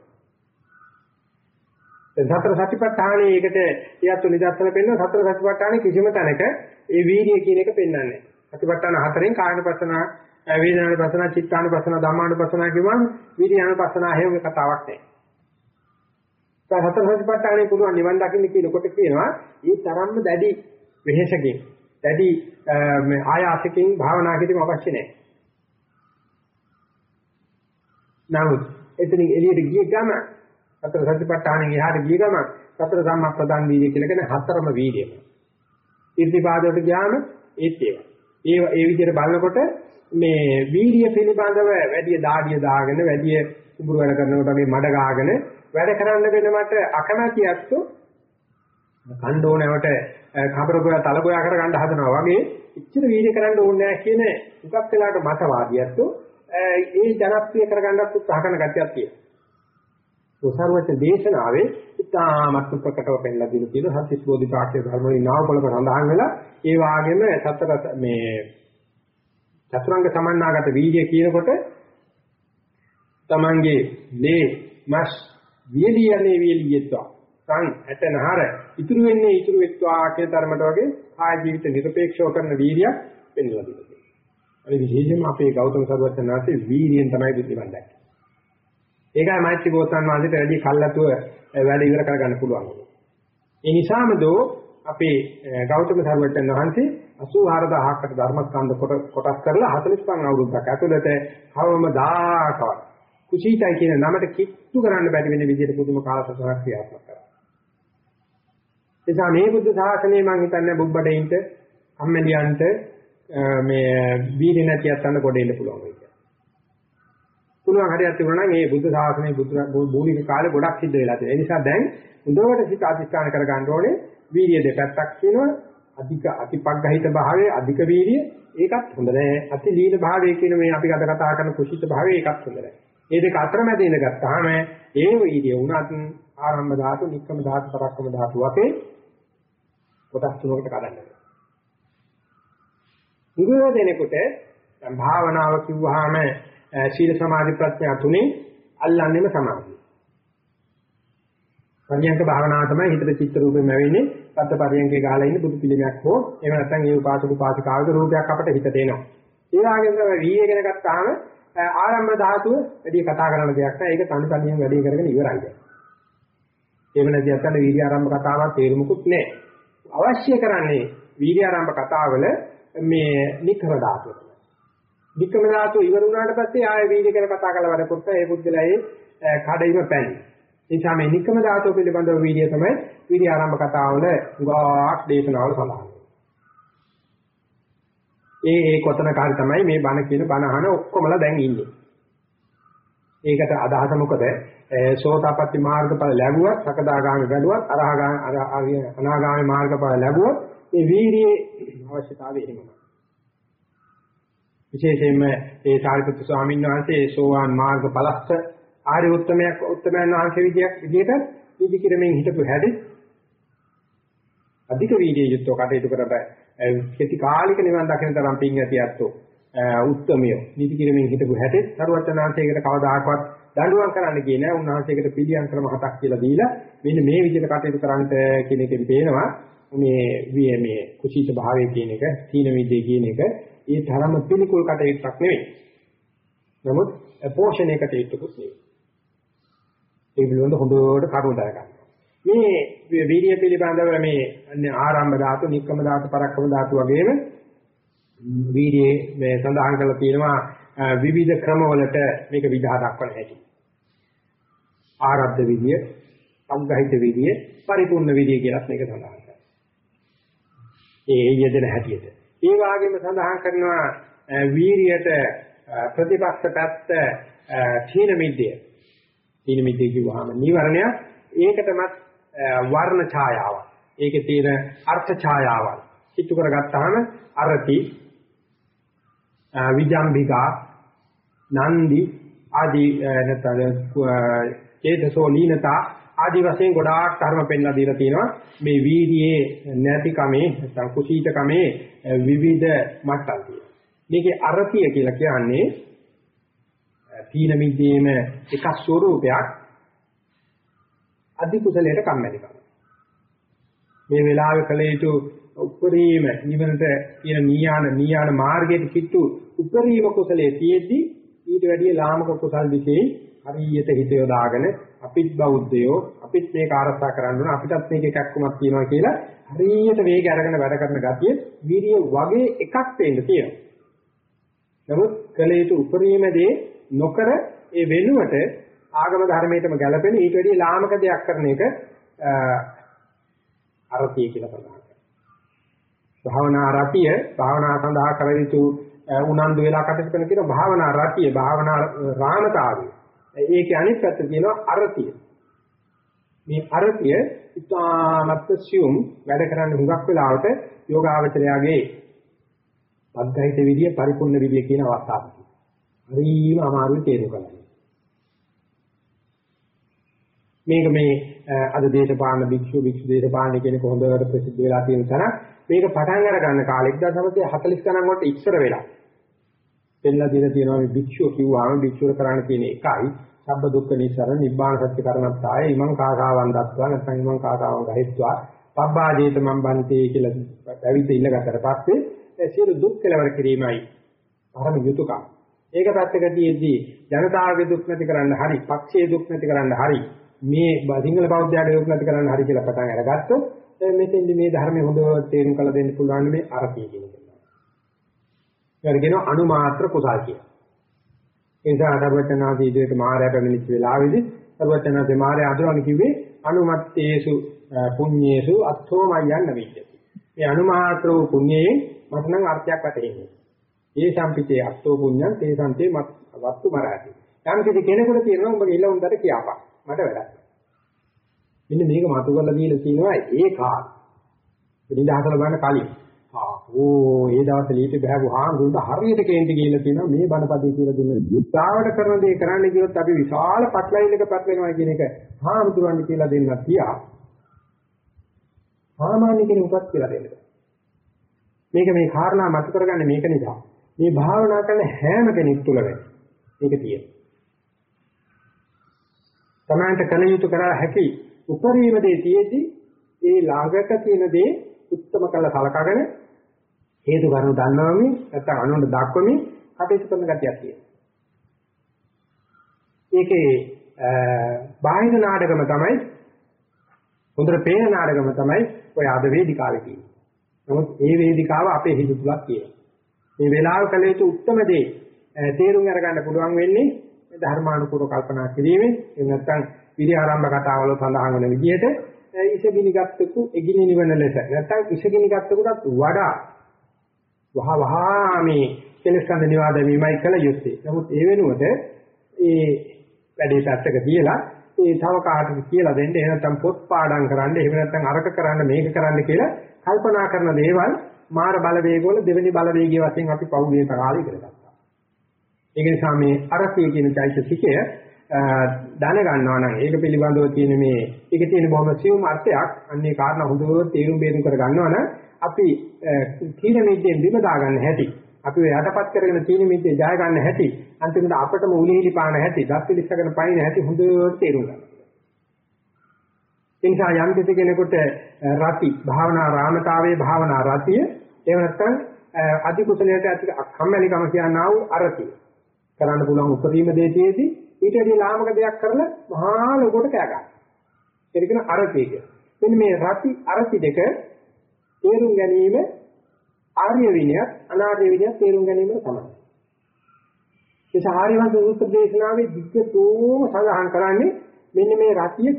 දැන් සතර සතිපට්ඨානයේ ඒකට එයත් නිදර්ශන පෙන්නන සතර සතිපට්ඨානයේ කිසිම තැනක ඒ වීර්ය කියන එක පෙන්වන්නේ නැහැ. සතිපට්ඨාන හතරෙන් කායනපසන, වේදනානුපසන, චිත්තානුපසන, ධම්මානුපසන කියවම වීර්යානුපසන හේව කතාවක් නැහැ. ඒ සතර සතිපට්ඨානයේ පුළුවන් නිවන් දකින්න කියනකොට කියනවා මේ තරම්ම දැඩි වෙහෙසකින්, දැඩි ආයාසකින් භාවනා කිරීම අවශ්‍ය නැහැ. නමුත් එතනින් එළියට ගිය ගම සතර සතිපට්ඨානෙන් එහාට ගිය ගම සතර සම්මප්පදාන් වීර්ය කියලා කියන හතරම වීර්යම. ඉර්ධිපාදයට ගියාම ඒත් ඒවා. ඒ ඒ විදිහට බලනකොට මේ වීර්ය පිළිබඳව වැඩි දාඩිය දාගෙන වැඩි කුඹුරු වැඩ කරනකොට වගේ මඩ ගාගෙන වැඩ කරන්න වෙන මට අකමැතියත්තු කණ්ඩෝනවට කබරගොය තලගොය කර ගන්න හදනවා වගේ ඉච්චර වීර්ය කරන්න ඕනේ නැහැ කියන උගක් වෙලාට මතවාදියත්තු ඒ ජනප්‍රිය කරගන්නත් උත්සාහ කරන ගැටියක් තියෙනවා. සෝසර්වච දේශනාවේ ඉතාමත් ප්‍රකටව පෙන්නලා දීලා තියෙන සත්‍විස් බෝධිපාක්ෂය ධර්ම වලින් නාවපලක සඳහන් වෙලා ඒ වාගේම සතර මේ චතුරංග සමන්නාගත වීර්ය කියනකොට තමන්ගේ ලේ මස් වියලියන්නේ වියලියත්වා සං ඇතනහර ඉතුරු වෙන්නේ ඉතුරු වෙත්වා කියන ධර්මයට වගේ ආය ජීවිත නිර්පේක්ෂව කරන වීර්යයක් පෙන්වලා දෙනවා. අනේ විශේෂයෙන්ම අපේ ගෞතම සර්වඥාන්සේ වීර්යයෙන් තමයි බුද්ධ නිවන් දැක්කේ. ඒකයි මෛත්‍රී බෝසත්න් වහන්සේට වැඩි කල්ලාතුව වැඩ ඉවර කරගන්න පුළුවන්. ඒ නිසාම දෝ අපේ ගෞතම සර්වඥාන් වහන්සේ 84000කට ධර්මස්කන්ධ කොටස් කරලා 45 අවුරුද්දක් ඇතුළත කවමදාකවත් කුසීතයි කියන නමට කිට්ටු කරන්න බැරි වෙන විදිහට පුදුම කාලසටහනක් ක්‍රියාත්මක කරා. එසා මේ බුද්ධ ශාසනය මම හිතන්නේ බුබ්බඩේන්ට අම්මලියන්ට මේ වීර්ය නැතිවත් අන්න කොටෙන්න පුළුවන් වෙයි. පුළුවන් හරියට තිබුණා නම් මේ බුද්ධ ශාසනයේ බුද්ධ මූලික කාලේ ගොඩක් සිද්ධ වෙලා තියෙනවා. ඒ නිසා දැන් හොඳට සිත අධිෂ්ඨාන කර ගන්න ඕනේ වීර්ය දෙපැත්තක් කියනවා. අධික අතිපග්ගහිත භාවයේ අධික වීර්ය ඒකත් හොඳ නෑ. අති ලීන භාවයේ කියන මේ අපි අද කතා කරන කුසිත භාවයේ ඒකත් හොඳ නෑ. මේ දෙක අතරමැද ඉඳගත්තාම ඒ වීර්ය උනත් ආරම්භ ධාතු, නික්කම ධාතු, පරක්කම ධාතු වශයෙන් කොටස් තුනකට කඩන්න. ඉංග්‍රීසි දෙනකොට භාවනාව කිව්වහම සීල සමාධි ප්‍රඥා තුනේ අල්ලන්නේම සමාධිය. පරියංක භාවනාව තමයි හිතේ චිත්ත රූපෙම වෙන්නේ. පත්ත පරියංකේ ගහලා ඉන්න බුදු පිළිමයක් හෝ එහෙම නැත්නම් ඒ උපාසක උපාසිකාවක රූපයක් අපට හිතට එනවා. ඒ වගේම තමයි වීර්ය ගැන ගත්තාම ආරම්භ ධාතුව වැඩි කතා කරන දෙයක් නෑ. ඒක තනි තනියෙන් වැඩි කරගෙන ඉවරයි. එහෙම නැති අතන වීර්ය ආරම්භ කතාවක් තේරුමුකුත් නෑ. අවශ්‍ය කරන්නේ වීර්ය ආරම්භ කතාවල මේ නිකර ධාතුව. වික්‍රම ධාතු ඉවර වුණාට පස්සේ ආයෙ වීර්ය ගැන කතා කරලා වැඩ කොට ඒ බුද්ධලයේ කඩයිම පැන්නේ. ඒ නිසා මේ නික්කම ධාතු පිළිබඳව වීර්ය තමයි වීර්ය ආරම්භ කතාවල ගාක් දේශනාවල සඳහන්. ඒ ඒ කොතනක හරි තමයි මේ බණ කියන බණ අහන ඔක්කොමලා දැන් ඉන්නේ. ඒකට අදහස මොකද? සෝතාපට්ටි මාර්ගඵල ලැබුවත්, සකදාගාමි බැලුවත්, අරහගාමි අනාගාමි මාර්ගඵල ලැබුවොත් මේ වීර්යයේ අවශ්‍යතාවය එහෙමයි. විශේෂයෙන්ම ඒ සාරිපුත්තු ස්වාමීන් වහන්සේ සෝවාන් මාර්ග බලස්ස ආර්ය උත්තමයක් උත්තමයන් වහන්සේ විදියක් විදියට නිදි කිරමින් හිටපු හැටි අධික වීර්යය යුක්තව කටයුතු කරප කෙටි කාලික නිවන් දකින තරම් පිං ඇතියත්තු උත්තමිය නිදි කිරමින් හිටපු හැටි සරුවචනාංශයකට කවදාකවත් දඬුවම් කරන්න ගියේ නෑ. උන්වහන්සේකට පිළියම් ක්‍රම හතක් කියලා දීලා මෙන්න මේ විදිහට කටයුතු කරන්නට කියන එකෙන් පේනවා. මේ මේ කුසීත භාවයේ කියන එක තීන විද්‍යාව කියන එක ඒ තරම පිළිකුල් කටයුත්තක් නෙවෙයි. නමුත් පෝෂණය කටයුත්තකුත් නෙවෙයි. ඒ පිළිබඳ හොඳට කරුණු දරගන්න. මේ වීර්ය පිළිබඳව මේ ආරම්භ ධාතු, නික්කම ධාතු, පරක්කම ධාතු වගේම වීර්යයේ මේ සඳහන් කරලා තියෙනවා විවිධ ක්‍රමවලට මේක විදහා දක්වන හැටි. ආරද්ධ විදිය, සංගහිත විදිය, පරිපූර්ණ විදිය කියලා මේක සඳහන් කරනවා. ඒ යෙදෙන හැටියට. ඒ වගේම සඳහන් කරනවා වීරියට ප්‍රතිපක්ෂ පැත්ත තීන මිද්දේ. තීන මිද්දේ කිව්වහම නිවරණය ඒකටමත් වර්ණ ඡායාවක්. ඒකේ තියෙන අර්ථ ඡායාවක්. සිතු කරගත්තාම අරති විජම්බිකා නන්දි ආදී නැත්නම් චේතසෝ ලීනතා ආදි වශයෙන් ගොඩාක් ධර්ම පෙන්ලා දීලා තියෙනවා. මේ වීර්යයේ නැතිකමේ නැත්නම් කුසීතකමේ විවිධ මට්ටම් තියෙනවා. මේකේ අරතිය කියලා කියන්නේ තීන මිද්දේම එක ස්වරූපයක් අධි කුසලයට කම්මැලිකම. මේ වෙලාවේ කල යුතු උපරිම නිවනට කියන නීයාන නීයාන මාර්ගයේ කිට්ටු උපරිම කුසලයේ තියෙද්දි ඊට වැඩිය ලාමක කුසල් විශේෂ හරියට හිත යොදාගෙන අපිත් බෞද්ධයෝ අපිත් මේක ආරක්ෂා කරන්න ඕන අපිටත් මේක එකක්කමක් තියෙනවා කියලා හරියට වේග අරගෙන වැඩ කරන ගතිය වීර්ය වගේ එකක් තේන්න තියෙනවා. නමුත් කල යුතු උපරිම දේ නොකර ඒ වෙනුවට ආගම ධර්මයටම ගැලපෙන ඊට වැඩිය ලාමක දෙයක් කරන එක අරතිය කියලා ප්‍රකාශ කරනවා. භාවනා රතිය භාවනා සඳහා කර යුතු උනන්දු වෙලා කටයුතු කරන කියන භාවනා රතිය භාවනා රාමතාවය ඒකේ අනිත් පැත්ත කියනවා අරතිය. මේ අරතිය ඉතාමත් සියුම් වැඩ කරන්න හුඟක් වෙලාවට යෝගාවචරයාගේ පද්ධහිත විදිය පරිපූර්ණ විදිය කියන අවස්ථාවක්. හරිම අමාරුයි තේරුම් ගන්න. මේක මේ අද දේශපාලන භික්ෂු භික්ෂු දේශපාලන කියන කොහොඳට ප්‍රසිද්ධ වෙලා තියෙන තරම් මේක පටන් අර ගන්න කාලෙ 1940 ගණන් වලට ඉස්සර වෙලා දෙන්නලා දීලා තියෙනවා මේ භික්ෂුව කිව්වාම භික්ෂුව කරන්න තියෙන එකයි සබ්බ දුක්ඛ නිසරණ නිබ්බාන සත්‍ය කරණත්තාය ඉමං කාසාවන් දත්වා නැත්නම් ඉමං කාසාවන් ගහිත්වා පබ්බාජේත මම් බන්තේ කියලා පැවිදි ඉල්ලගත්තට පස්සේ සියලු දුක් කෙලවර කිරීමයි පරම යුතුයකම්. ඒක පැත්තකදීදී ජනතාවගේ දුක් නැති කරන්න හරි, පක්ෂයේ දුක් නැති කරන්න හරි, මේ සිංහල බෞද්ධයාගේ දුක් නැති කරන්න හරි කියලා පටන් අරගත්තොත් මෙතෙන්දි මේ ධර්මයේ හොඳට තේරුම් කළ දෙන්න පුළුවන් මේ අරතිය කියන එක. ඒකට කියනවා අනුමාත්‍ර කුසල් කියලා. ඒ නිසා අදවචනාදී ඉදිරියට මායя පැමිණිච්ච වෙලාවේදී සර්වචනාදී මායя අඳුරන්නේ කිව්වේ අනුමත්තේසු පුඤ්ඤේසු අත්ථෝ මයන්න විද්‍යති. මේ අනුමාත්‍ර වූ පුඤ්ඤයේ මට නම් අර්ථයක් වැටහෙන්නේ. ඒ සම්පිතේ අත්ථෝ පුඤ්ඤං තේ සම්තේ වස්තු මරාති. යම් කිසි කෙනෙකුට කියනවා උඹ ගිහලා උන්දට කියාපන්. මට වැඩක්. මෙන්න මේක මතු කරලා දීලා තියෙනවා ඒ කාල. නිදහසල ගන්න කලින්. ඕ ඒ දවස් ලීට බහගු හාමුදුරුන්ට හරියට කේන්ති කියලා තියෙනවා මේ බණපදේ කියලා දුන්න විස්තාවට කරන දේ කරන්න කියොත් අපි විශාල පටලයිල් එකපත් වෙනවා කියන එක හාමුදුරුවන්ට කියලා දෙන්න තියා සාමාන්‍ය කෙනෙකුට කියලා දෙන්න. මේක මේ කාරණා මත කරගන්නේ මේක නිසා. මේ භාවනා කරන හැම කෙනෙක් තුළ වෙන මේක තියෙනවා. තමන්ට කල යුතු කරා හැකි උපරිම දේ තියේදී ඒ ලාගක තියෙන දේ උත්තම කළ සලකගෙන හේතු කරුණු දන්නවමි නැත්නම් අනුන්ට දක්වමි කටයුතු කරන ගතියක් තියෙනවා. ඒකේ බාහිර නාටකම තමයි හොඳට පේන නාටකම තමයි ඔය අද වේදිකාවේ තියෙන්නේ. නමුත් ඒ වේදිකාව අපේ හිත තුලක් තියෙනවා. මේ වෙලාව කළ යුතු උත්තරම දේ තේරුම් අරගන්න පුළුවන් වෙන්නේ ධර්මානුකූලව කල්පනා කිරීමෙන් එහෙම නැත්නම් විරි ආරම්භ කතාවල සඳහන් වෙන විදිහට ඉසගිනි ගත්තකු එගිනි නිවන ලෙස නැත්නම් ඉසගිනි ගත්තකුටත් වඩා වහ වහා මේ කෙලස් කඳ නිවා දැමීමයි කළ යුත්තේ. නමුත් ඒ වෙනුවට ඒ වැඩේ පැත්තක තියලා ඒ තව කාටද කියලා දෙන්න එහෙම නැත්නම් පොත් පාඩම් කරන්න එහෙම නැත්නම් අරක කරන්න මේක කරන්න කියලා කල්පනා කරන දේවල් මාර බලවේග වල දෙවෙනි බලවේගය වශයෙන් අපි පෞද්ගලික කාලේ ඉගෙන ගත්තා. ඒක නිසා මේ අරසිය කියන চৈতසිකය දැනගන්නවා නම් ඒක පිළිබඳව තියෙන මේ ඒකේ තියෙන බොහොම සියුම් අර්ථයක් අන්නේ කාරණා හොඳට තේරුම් බේරුම් කර ගන්නවා නම් අපි තීන මිද්දෙන් බිම දාගන්න හැටි අපි යටපත් කරගෙන තීන මිද්දේ ජය ගන්න හැටි අන්තිමට අපටම උලිහිලි පාන හැටි දත් පිළිස්සගෙන පයින් හැටි හොඳට තේරුම් ගන්න. ඒ නිසා යම් කිසි කෙනෙකුට රති භාවනා රාමතාවයේ භාවනා රතිය එහෙම නැත්නම් අධි කුසලයට ඇති කම්මැලිකම කියනා වූ අරතිය කරන්න පුළුවන් උපරිම දේතියේදී ඊට වඩා ලාමක දෙයක් කරලා මහා ලොකකට කෑ ගන්න. ඒක කියන අරතිය කිය. මෙන්න මේ රති අරති දෙක තේරුම් ගැනීම ආර්ය විනයත් අනාර්ය විනයත් තේරුම් ගැනීම තමයි. ඒ සාරිවන්ත සූත්‍ර දේශනාවේ විද්‍යතෝම සඳහන් කරන්නේ මෙන්න මේ රතිය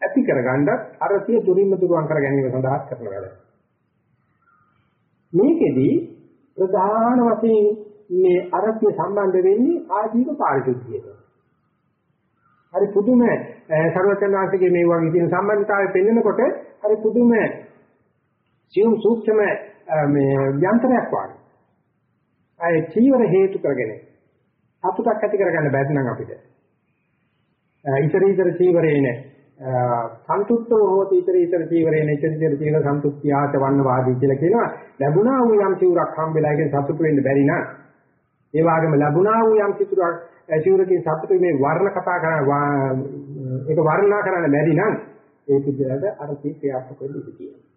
ඇති කරගන්නත් අරතිය දුරින්ම දුරුවන් කර ගැනීම සඳහා කරන වැඩ. මේකෙදි ප්‍රධාන වශයෙන් මේ අරතිය සම්බන්ධ වෙන්නේ ආජීව පාරිශුද්ධියට. හරි පුදුම සර්වචනාංශගේ මේ වගේ තියෙන සම්බන්ධතාවය පෙන්වනකොට හරි පුදුම සියුම් සූක්ෂම මේ යන්ත්‍රයක් වගේ. අය චීවර හේතු කරගෙන සතුටක් ඇති කරගන්න බැරි නම් අපිට. ඊතර ඊතර චීවරේන සන්තුෂ්ඨෝ හෝති ඊතර ඊතර චීවරේන ඊතර ඊතර චීවර සන්තුෂ්ඨියාච වන්න වාදී කියලා කියනවා. ලැබුණා වූ යම් චීවරක් හම්බෙලා ඒකෙන් සතුට වෙන්න බැරි නම් ඒ වගේම ලැබුණා වූ යම් චීවරක් චීවරකින් සතුට මේ වර්ණ කතා කරන ඒක වර්ණනා කරන්න බැරි නම් ඒ පුද්ගලයාට අර ක්‍රියාත්මක වෙන්න ඉඩ තියෙනවා.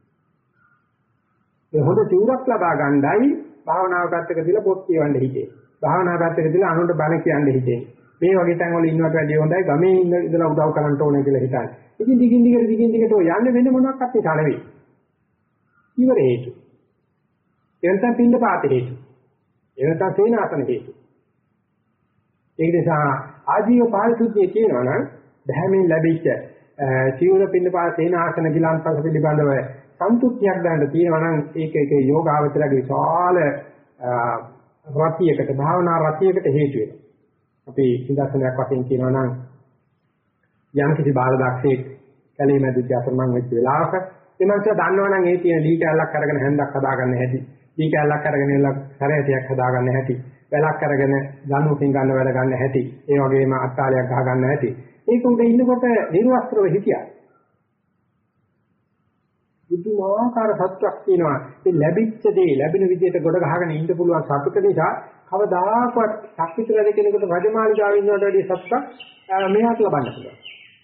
ඒ හොඳ සිවුරක් ලබා ගන්නයි භාවනාව පැත්තක දාලා පොත් කියවන්න හිතේ. භාවනාව පැත්තක දාලා අනුන්ට බණ කියන්න හිතේ. මේ වගේ තැන් වල ඉන්නවට වැඩිය හොඳයි ගමේ ඉන්න ඉඳලා උදව් කරන්න ඕනේ කියලා හිතන්නේ. ඉතින් දිගින් දිගට දිගින් දිගට යන්නේ වෙන මොනවාක්වත් නිසා නෙවෙයි. ඉවර හේතු. එනතම් පින්න පාත හේතු. එනතම් සේනාසන හේතු. ඒ නිසා ආජීව පාරිශුද්ධිය කියනවා නම් දැහැමින් ලැබිච්ච චීවර පින්න පාත සේනාසන ගිලන්පස පිළිබඳව සන්තුෂ්තියක් ගන්න තියෙනවා නම් ඒක ඒක යෝගාවචරගේ විශාල රතියකට භාවනා රතියකට හේතු වෙනවා. අපි නිදර්ශනයක් වශයෙන් කියනවා නම් යම් කිසි බාලදක්ෂයෙක් කැලේ මැදිට අතරමං වෙච්ච වෙලාවක එමන්ස දන්නවනම් ඒ තියෙන දී කැලක් අරගෙන හැන්දක් හදාගන්න හැටි, දී කැලක් අරගෙන ඉල සැරයටියක් හදාගන්න හැටි, වැලක් අරගෙන දනුකින් ගන්න වැඩ ගන්න හැටි, ඒ වගේම අත්තාලයක් ගහ ගන්න හැටි. ඒක උඩ ඉන්නකොට නිර්වස්ත්‍රව හිටියා. පුදුමාකාර සත්‍යක් තියෙනවා. ඒ ලැබිච්ච දේ ලැබෙන විදිහට ගොඩ ගහගෙන ඉන්න පුළුවන් සතුට නිසා කවදාකවත් ශක්තිතර කෙනෙකුට රජමාලිගාවේ ඉන්නවට වැඩිය සතුටක් මෙයාට ලබන්න පුළුවන්.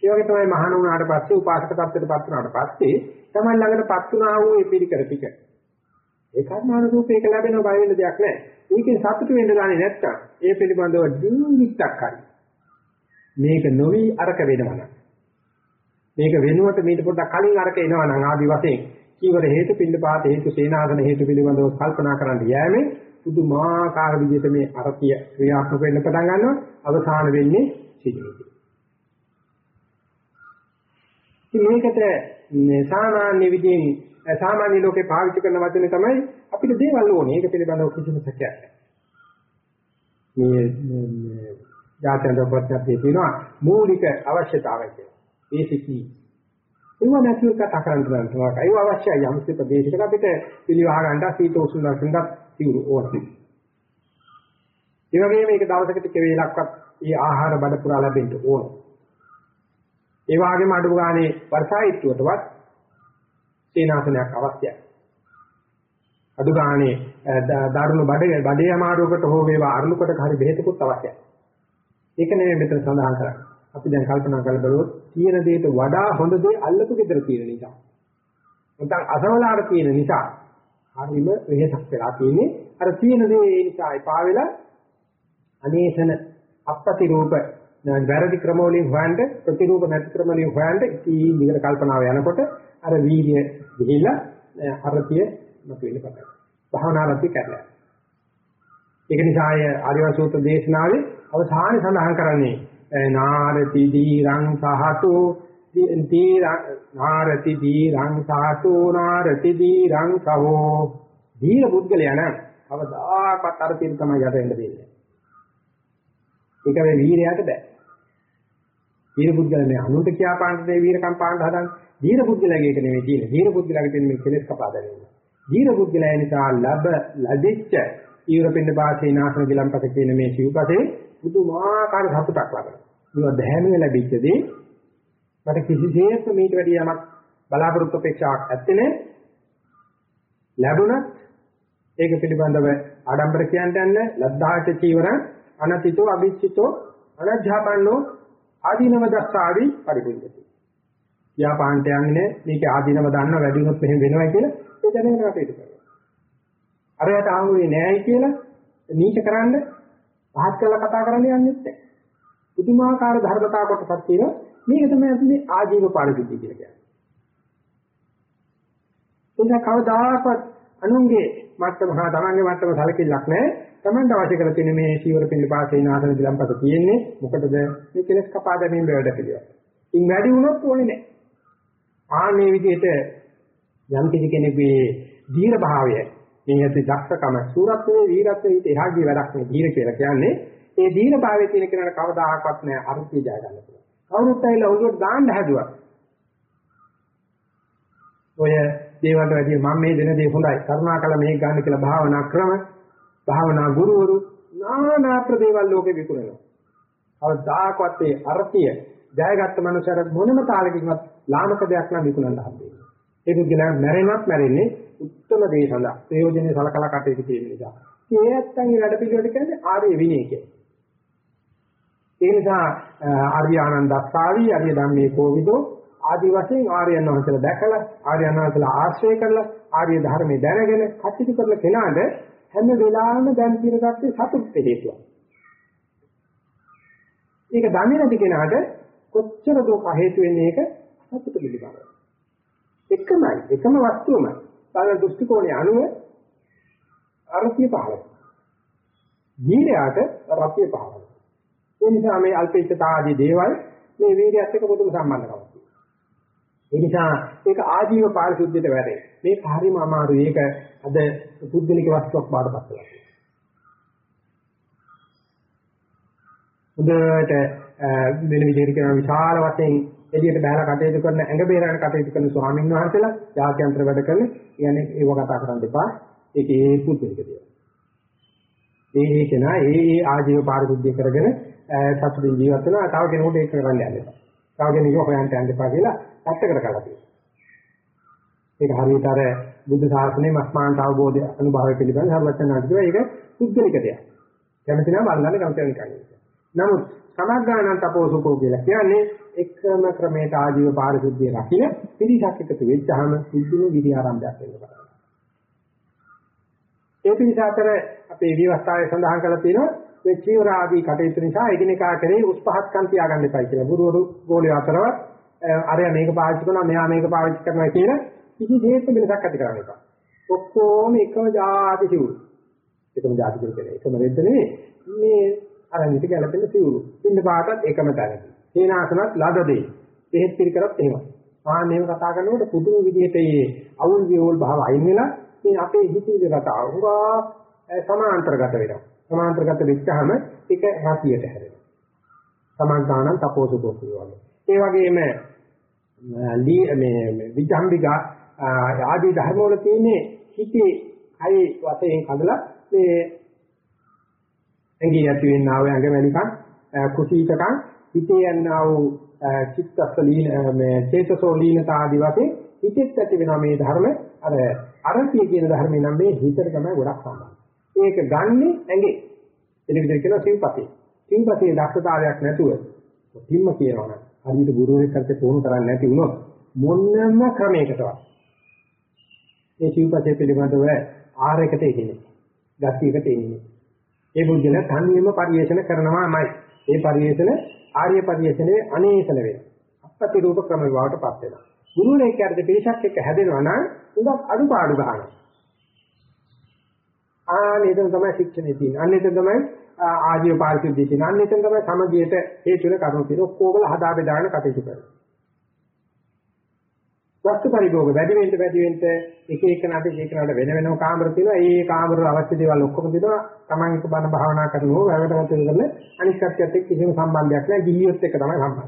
ඒ වගේ තමයි මහාන වුණාට පස්සේ උපාසක tattරපත් වුණාට පස්සේ තමයි ළඟටපත් වුණා වූ මේ පිළිකර ටික. ඒ කර්මාන රූපේක ලැබෙන බය වෙන දෙයක් නැහැ. ඒකෙන් සතුට වෙන්න ගන්නේ නැත්තම් ඒ පිළිබඳව දින්විත්තක් හරි. මේක නොවි අරක වෙනවනම් මේක වෙනුවට මීට පොඩ්ඩක් කලින් අරක එනවා නම් ආදි වශයෙන් කීවර හේතු පිළිපාත හේතු සේනාසන හේතු පිළිබඳව කල්පනා කරන්න යෑමේ පුදුමාකාර විදිහට මේ අරතිය ක්‍රියාත්මක වෙන්න පටන් ගන්නවා අවසාන වෙන්නේ සිදුවේ. ඉතින් මේකට සාමාන්‍ය විදිහින් සාමාන්‍ය ලෝකේ පාවිච්චි කරන වචනේ තමයි අපිට දේවල් ඕනේ. ඒක පිළිබඳව කිසිම සැකයක් නැහැ. මේ ජාත්‍යන්තර ප්‍රඥාප්තිය තියෙනවා මූලික අවශ්‍යතාවය කියලා. Basic need. ඒව නැතිව කතා කරන්න පුළුවන්. ඒව අවශ්‍යයි යම් කිසි ප්‍රදේශයක අපිට පිළිවහ ගන්න සීත උෂ්ණ ලක්ෂණයක් තියුණු ඕනේ. ඒ වගේම මේක දවසකට ටික වේලක්වත් මේ ආහාර බඩ පුරා ලැබෙන්න ඕනේ. ඒ වගේම අඩු ගානේ වර්ෂායිත්වයටවත් සේනාසනයක් අවශ්‍යයි. අඩු ගානේ දරුණු බඩේ බඩේ අමාරුවකට හෝ වේවා අරුණුකට හරි බෙහෙතකුත් අවශ්‍යයි. ඒක නෙමෙයි මෙතන සඳහන් කරන්නේ. අපි දැන් කල්පනා කරලා බලුවොත් තියෙන දෙයට වඩා හොඳ දේ අල්ලපු ගෙදර තියෙන නිසා. නැත්නම් අසවලාට තියෙන නිසා හරිම වෙහසක් වෙලා තියෙන්නේ. අර තියෙන දේ ඒ නිසා එපා වෙලා අනේසන අපපති රූප වැරදි ක්‍රම වලින් හොයන්න ප්‍රතිරූප නැති ක්‍රම වලින් හොයන්න ඉතින් විතර කල්පනාව යනකොට අර වීර්ය ගිහිලා අරතිය මතුවෙන්න පටන් ගන්නවා. භාවනාවත් කරලා. ඒක නිසා ආර්ය සූත්‍ර දේශනාවේ අවසානයේ සඳහන් කරන්නේ නාරති දීරං සහතු දීරං නාරති දීරං සහතු නාරති දීරං සහෝ දීර පුද්ගලයා නම් අවදාකත් අර තියෙන තමයි යට වෙන්න දෙන්නේ. ඒක වෙ වීරයට බෑ. දීර පුද්ගලනේ අනුන්ට කියා පාන්න දේ වීරකම් පාන්න හදන දීර පුද්ගලයාගේ එක නෙමෙයි තියෙන්නේ. දීර පුද්ගලයාගේ තියෙන මේ කෙලෙස් කපා දැරීම. දීර පුද්ගලයා නිසා ලැබ ලැබිච්ච ඊවරපින්න භාෂේ නාසන ගිලම්පත කියන මේ සිව්පසේ පුදුමාකාර සතුටක් ලබනවා. මේවා දැහැමිව ලැබිච්ච දේ මට කිසිසේත් මේට වැඩි යමක් බලාපොරොත්තු අපේක්ෂාවක් ඇත්තේ නැහැ. ලැබුණත් ඒක පිළිබඳව ආඩම්බර කියන්න යන්නේ ලද්දාච චීවරං අනතිතෝ අවිච්චිතෝ අනජ්ජාපන්නෝ ආදීනව දස්සාවි පරිපූර්ණති. ව්‍යාපාන්ට යන්නේ මේක ආදීනව දන්න වැඩි වුණොත් මෙහෙම වෙනවා කියලා ඒ දැනගෙන කටයුතු කරනවා. අරයට ආවුනේ නෑයි කියලා නීච කරන්න පහත් කරලා කතා කරන්න යන්නේ නැහැ. පුදුමාකාර ධර්මතා කොටසක් තියෙනවා. මේක තමයි අපි මේ ආජීව පාරිශුද්ධිය කියලා කියන්නේ. එනිසා කවදාකවත් අනුන්ගේ මට්ටම හා තමන්ගේ මට්ටම සැලකිල්ලක් නැහැ. තමන්ට අවශ්‍ය කරලා තියෙන මේ සීවර පින්න පාසේ නාසන දිලම්පත තියෙන්නේ මොකටද මේ කෙලස් කපා දැමීම වලට පිළිවෙල. ඉන් වැඩි වුණොත් ඕනේ නැහැ. ආන්නේ විදිහට යම් කිසි කෙනෙකුගේ දීර්ඝ භාවය මේ ඇති දක්ෂකම සූරත්වයේ වීරත්වයේ ඊට එහා ගිය වැඩක් නේ දීර්ඝ කියලා කියන්නේ. ඒ දීර්ඝ භාවයේ තියෙන කෙනාට කවදාහක්වත් නෑ අරුත්‍ය ජය ගන්න පුළුවන්. කවුරුත් ඇවිල්ලා ඔළුවට දාන්න හැදුවා. ඔය දේවල්ට වැඩිය මම මේ දෙන දේ හොඳයි. කරුණාකර මේක ගන්න කියලා භාවනා ක්‍රම, භාවනා ගුරුවරු නානා ප්‍රදේවල් ලෝකේ විකුණනවා. කවදාකවත් ඒ අර්ථය ජයගත්ත මනුස්සයර මොනම තාලකින්වත් ලාමක දෙයක් නම් විකුණන්න හම්බෙන්නේ. ඒක ගිනා මැරෙනවත් මැරෙන්නේ උත්තර දේ සඳහා ප්‍රයෝජනේ සලකලා කටයුතු කිරීම නිසා. මේ නැත්තම් මේ වැඩ පිළිවෙල කියන්නේ ආර්ය විනය කියන්නේ. ඒ නිසා ආර්ය ආනන්දස්සාවි ආර්ය ධම්මේ කෝවිදෝ ආදි වශයෙන් ආර්යයන් වහන්සේලා දැකලා ආර්යයන් වහන්සේලා ආශ්‍රය කරලා ආර්ය ධර්මයේ දැනගෙන කටයුතු කරන කෙනාට හැම වෙලාවෙම දැන් කියන කට්ටිය සතුට හේතුවක්. ඒක දන්නේ නැති කෙනාට කොච්චර දුක හේතු වෙන්නේ ඒක සතුට පිළිබඳව. එකමයි එකම වස්තුවමයි. බලන දෘෂ්ටි කෝණය අනුව අරතිය පහළ ජීරයාට රතිය පහළ ඒ නිසා මේ අල්පේච්ඡතා ආදී දේවල් මේ වීර්යයත් එක්ක පොදුම සම්බන්ධකමක් තියෙනවා ඒ නිසා ඒක ආජීව පාරිශුද්ධියට වැරේ මේ හරිම අමාරුයි ඒක අද පුද්ගලික වස්තුවක් බාටපත් වෙලා හොඳට වෙන විදිහට කරන විශාල වශයෙන් එළියට බහලා කටයුතු කරන ඇඟ බේරන කටයුතු කරන ස්වාමීන් වහන්සේලා ජාත්‍යන්තර වැඩ කරන කියන්නේ ඒව කතා කරන්න එපා. ඒක ඒ පුදුලික දේවල්. ඒ ඒ කෙනා ඒ ඒ ආජීව පාරිශුද්ධිය කරගෙන සතුටින් ජීවත් වෙනවා. තව කෙනෙකුට ඒක කරන්න යන්න එපා. තව කෙනෙකුට හොයන්න යන්න එපා කියලා පැත්තකට කරලා තියෙනවා. ඒක හරියට අර බුද්ධ ශාසනයේ මස්මාන්ත අවබෝධය අනුභවය පිළිබඳ සර්වඥාන්ත කියවා ඒක පුද්ගලික දෙයක්. කැමති නම් බලන්න කැමති නිකන්. නමුත් සමග්ගානන් තපෝසුකෝ කියලා කියන්නේ එකම ක්‍රමයට ආජීව පාරිශුද්ධිය රකින්න පිළිසක් එකතු වෙච්චාම සිද්ධුම විදි ආරම්භයක් වෙනවා. ඒ පිළිස අතර අපේ විවස්ථාවේ සඳහන් කරලා තියෙනවා මේ චීවර ආදී කටයුතු නිසා එකිනෙකා කෙරෙහි උස් පහත්කම් තියාගන්න එපයි කියලා. ගුරුවරු ගෝලිය අතරවත් අරය මේක පාවිච්චි කරනවා මෙයා මේක පාවිච්චි කරනවා කියලා කිසි දෙයක වෙනසක් ඇති කරන්න එපා. ඔක්කොම එකම જાති සිවුරු. එකම જાති කියන්නේ එකම රෙද්ද නෙවෙයි. මේ අරන්විත ගැලපෙන සිවුරු. ඉන්න පාටත් එකම තැනක. සේනාසනත් ලද දෙයි. එහෙත් පිළිකරත් එහෙමයි. ආන්නේම කතා කරනකොට පුදුම විදිහට මේ අවුල් වියෝල් භාව අයින් වෙලා මේ අපේ හිතේ කතාව හුඟා සමාන්තරගත වෙනවා. සමාන්තරගත වෙච්චාම ඒක රතියට හැරෙනවා. සමාන්තානං තපෝසුකෝ කියවනේ. ඒ වගේම මේ විජම්බිකා ආදී ධර්ම වල තියෙන්නේ හිතේ කයි වශයෙන් කඩලා මේ ඇඟේ ඇති වෙනා වූ ඇඟමැලිකම් කුසීතකම් හිතේ යනා වූ චිත්තස්ස ලීන මේ චේතසෝ ලීනතා ආදී වශයෙන් හිතෙත් ඇති වෙනා මේ ධර්ම අර අරතිය කියන ධර්මේ නම් මේ හිතට තමයි ගොඩක් සම්බන්ධ. ඒක ගන්නෙ ඇඟේ. එන විදිහට කියනවා සිව්පතේ. සිව්පතේ දක්ෂතාවයක් නැතුව කිම්ම කියනවනම් හරියට ගුරුවරයෙක් කරට පුහුණු කරන්නේ නැති වුණොත් මොනම ක්‍රමයකටවත් මේ සිව්පතේ පිළිබඳව ආරයකට එන්නේ. ගතියකට එන්නේ. ඒ බුද්ධල තන්විම පරිේෂණ කරනවාමයි. ඒ පරිේෂණ ආර්ය පරිේෂණයේ අනේසල වෙනවා. අපත්‍ය රූප ක්‍රම විවාහටපත් වෙනවා. ගුරුවරයෙක් කරට පිරිසක් එක්ක හැදෙනවා නම් උඟක් අඩුපාඩු ගන්නවා. ආනෙතන තමයි ශික්ෂණේ තියෙන්නේ. අනෙතන තමයි ආජීව පාරිශුද්ධිය තියෙන්නේ. අනෙතන තමයි සමගියට හේතු වෙන කරුණු තියෙන්නේ. ඔක්කොගල හදා බෙදාගෙන කටයුතු කරනවා. වස්තු පරිභෝග වැඩි වෙන්න වැඩි වෙන්න එක එක නට එක එක නට වෙන වෙනම කාමර තියෙනවා. ඒ කාමර වල අවශ්‍ය දේවල් ඔක්කොම දෙනවා. Taman එක බණ භාවනා කරනවා. වැවටවත් කරන අනිත් කට්ටියත් එක්ක කිසිම සම්බන්ධයක් නැහැ. ගිහියොත් එක්ක තමයි සම්බන්ධය.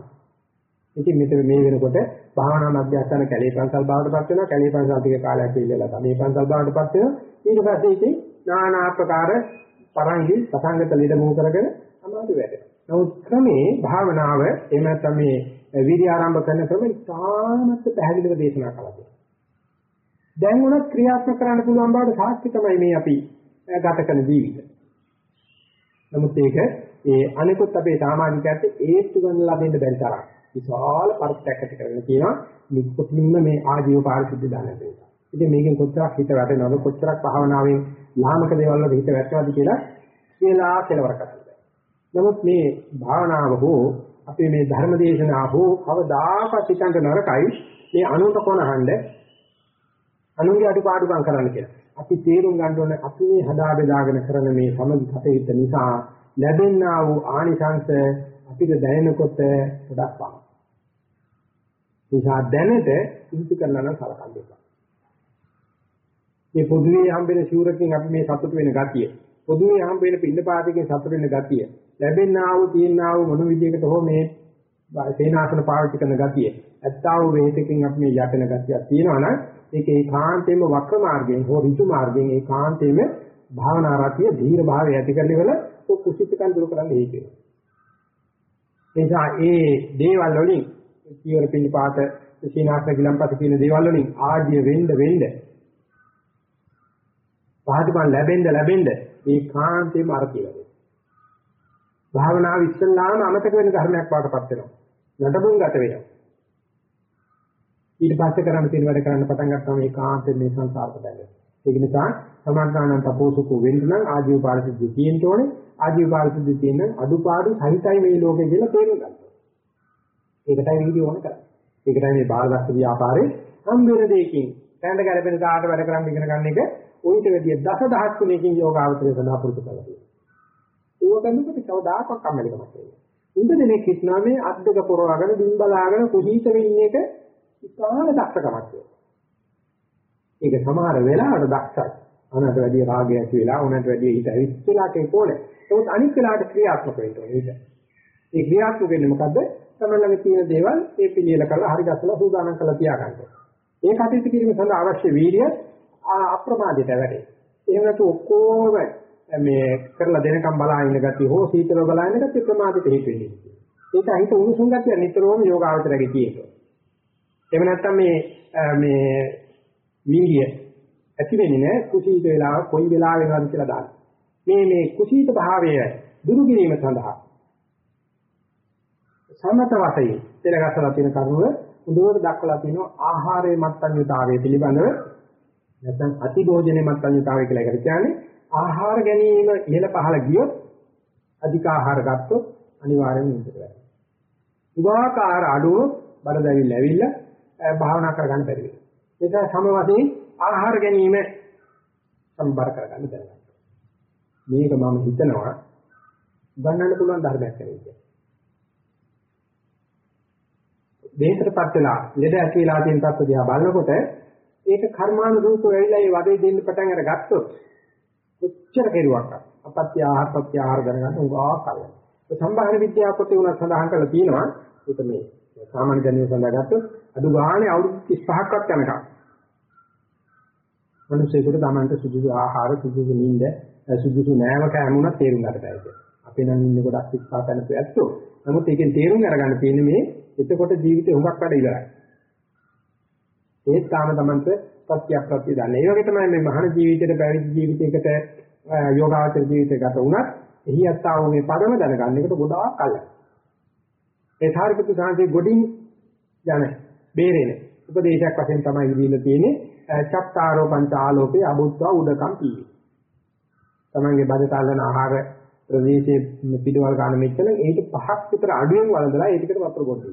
ඉතින් මෙතන මේ වෙනකොට භාවනා මධ්‍යස්ථාන කැලේ පන්සල් බවටපත් වෙනවා. කැලේ පන්සල් ටික කාලයක් ඉල්ලලා තමයි පන්සල් බවටපත් වෙනවා. ඊට පස්සේ ඉතින් নানা ආකාර පරංගි සසංගත ලෙඩ මොහ කරගෙන අමාරු වැඩෙනවා. නමුත් ක්‍රමේ භාවනාව එහෙම නැත්නම් මේ විරි ආරම්භ කරන ක්‍රම ඉතාමත් පැහැදිලිව දේශනා කළා. දැන් උනත් ක්‍රියාත්මක කරන්න පුළුවන් බවට සාක්ෂි තමයි මේ අපි ගත කරන ජීවිතය. නමුත් ඒක ඒ අනිකුත් අපේ සමාජිකයන්ට ඒත්තු ගන්න ලබෙන්න බැරි තරම් විශාල පරිත්‍යාගයක් ඇති කරගෙන තියෙනවා නිකුත්ින්ම මේ ආජීව පාරිශුද්ධ දාන දෙන්න. ඉතින් මේකෙන් කොච්චරක් හිත වැටෙනවද කොච්චරක් භාවනාවෙන් ලාමක දේවල් වල හිත වැටෙනවද කියලා කියලා කෙලවර කරන්න. නමුත් මේ භාවනාව හෝ අපේ මේ ධර්ම දේශනාව හෝ කවදාකවත් හිතන්න නරකයි මේ අනුන්ට කොනහඬ අනුන්ගේ අඩුපාඩුකම් කරන්න කියලා. අපි තේරුම් ගන්න ඕනේ අපි මේ හදා බෙදාගෙන කරන මේ සමගි කටයුත්ත නිසා ලැබෙනා වූ ආනිසංස අපිට දැනෙනකොට ගොඩක් පාන. නිසා දැනට ඉහිති කරනවා නම් සලකන්න එපා. මේ පොදුවේ හම්බෙන සිවුරකින් අපි මේ සතුට වෙන ගතිය පොදුවේ හම්බෙන පින්නපාතකින් සතුට වෙන ගතිය ලැබෙනා වූ තියෙනා වූ මොන විදිහකට හෝ මේ සේනාසන පාවිච්චි කරන ගතිය ඇත්තා වූ වේතකින් අපි මේ යටන ගතියක් තියෙනවා නම් ඒක ඒකාන්තයෙන්ම වක්‍ර මාර්ගයෙන් හෝ ඍතු මාර්ගයෙන් ඒකාන්තයෙන්ම භාවනා රතිය ධීර භාවය ඇති කරලිවල කුසිතකම් දුරු කරන්න හේතු වෙනවා. නිසා ඒ දේවල් වලින් කියවර පින්නපාත සීනාසන ගිලම්පත කියන දේවල් වලින් ආඩිය වෙන්න වෙන්න පහතුකම් ලැබෙන්න ලැබෙන්න මේ කාන්තේම අර කියලා දෙනවා. භාවනාව ඉස්සල්ලාම අමතක වෙන ධර්මයක් වඩපත් වෙනවා. නඩබුන් ගත වෙනවා. ඊට පස්සේ කරන්න තියෙන වැඩ කරන්න පටන් ගත්තාම මේ කාන්තේ මේ සංසාරට බැඳෙනවා. ඒක නිසා සමාධානන් තපෝසුකෝ වෙන්න නම් ආජීව පාරිශුද්ධිය තියෙන්න ඕනේ. ආජීව පාරිශුද්ධිය තියෙන අඩුපාඩු සහිතයි මේ ලෝකේ කියලා තේරුම් ගන්න. ඒකටයි වීඩියෝ ඕන කරන්නේ. ඒකටයි මේ බාලදස්ස ව්‍යාපාරේ හම් වෙන දෙයකින් තැන්න ගැලපෙන තාට වැඩ කරන් ඉගෙන ගන්න එක උන්ට වැඩිය දසදහස් ගුණයකින් යෝගාවචරය සඳහා පුරුදු කරලා තියෙනවා. ඒක කරනකොට කවදාකවත් කම්මැලිකමක් එන්නේ. උන්ද දෙනෙක් හිටනා මේ අද්දක පොරවගෙන බිම් බලාගෙන කුසීත වෙන්නේ එක ඉතාල දක්ෂකමක් ඒක සමහර වෙලාවට දක්ෂයි. අනකට වැඩි රාගය ඇති වෙලා උනට වැඩි හිත ඇවිස්සලා කේකෝනේ. ඒකත් අනිත් වෙලාවට ක්‍රියාත්මක වෙන්න ඕනේ. ඒ ක්‍රියාත්මක වෙන්නේ මොකද්ද? තමයි ළඟ තියෙන දේවල් ඒ පිළියෙල කරලා හරි ගැසලා සූදානම් කරලා තියාගන්න. ඒ කටයුතු කිරීම සඳහා අවශ්‍ය වීර්යය අප්‍රමාදයට වැඩේ. එහෙම නැතු ඔක්කොම මේ කරලා දෙනකම් බලා ඉන්න ගතිය හෝ සීතල බලා ඉන්න ගතිය ප්‍රමාදයට හේතු වෙන්නේ. ඒක හිත උණුසුම් ගතිය නිතරම යෝගාවචරයේ තියෙනවා. එහෙම නැත්නම් මේ මේ වීර්ය ඇති වෙන්නේ නැහැ කුසීත වෙලාව කොයි වෙලාව වෙනවද කියලා දාන්න. මේ මේ කුසීත භාවය දුරු කිරීම සඳහා සමත වශයෙන් පෙරගස්සලා තියෙන කරුණ උදේට දක්වලා තියෙනවා ආහාරයේ මත්ඤ්‍යතාවය පිළිබඳව නැත්නම් අතිභෝජනයේ මත්ඤ්‍යතාවය කියලා එකට කියන්නේ ආහාර ගැනීම ඉහළ පහළ ගියොත් අධික ආහාර ගත්තොත් අනිවාර්යෙන්ම නිදට වෙනවා. උගාකාර අඩුව බඩදැවිල්ල ඇවිල්ලා භාවනා කරගන්න බැරි වෙනවා. ඒක සම වශයෙන් ආහාර ගැනීම සම්බර කරගන්න දැනගන්න. මේක මම හිතනවා ගන්නන්න පුළුවන් ධර්මයක් කියලා. දේහයටපත් වෙලා ලෙඩ ඇති වෙලා තියෙන තත්ත්ව දිහා බලනකොට ඒක කර්මානුරූපව වෙයිලා ඒ වදේ දෙන්න පටන් අරගත්තොත් කොච්චර කෙරුවක් අපත්‍ය ආහාර පත්‍ය ආහාර ගණන් උගා කරලා. ඒ සම්භාහන විද්‍යාව පොතේ උනත් සඳහන් කරලා තියෙනවා ඒක මේ සාමාන්‍ය ජනීය සඳහා ගත්තොත් අඩු ගානේ අවුරුදු 35ක්වත් යනකම් මිනිස්සුන්ට තමන්ට සුදුසු ආහාර සුදුසු නිින්ද සුදුසු නෑම කෑමුණක් තේරුම් ගන්න බැහැ. අපේ නම් ඉන්නේ ගොඩක් ශික්ෂා කරන පැත්තෝ. නමුත් ඒකෙන් තේරුම් අරගන්න තියෙන්නේ මේ එතකොට ජීවිතේ හුඟක් වැඩ ඉවරයි. ඒත් තාම තමන්ට සත්‍යයක් ප්‍රත්‍ය දන්නේ. ඒ වගේ තමයි මේ මහාන ජීවිතේට පැවිදි ජීවිතයකට යෝගාචර ජීවිතයක ගත වුණත් එහි යත්තා වූ මේ පදම දැනගන්න එකට ගොඩාක් කලින්. ඒ සාරිපුත්‍ර සාන්තේ ගොඩින් යන බේරෙන උපදේශයක් වශයෙන් තමයි දීලා තියෙන්නේ චත්තාරෝ පංච ආලෝකේ අබුද්ධ උදකම් කීවේ. තමන්ගේ බඩ තල්ලන ආහාර ප්‍රදේශයේ පිටවල් ගන්න මෙච්චර ඒක පහක් විතර අඩුවෙන් වළඳලා ඒ ටිකට වතුර ගොඩ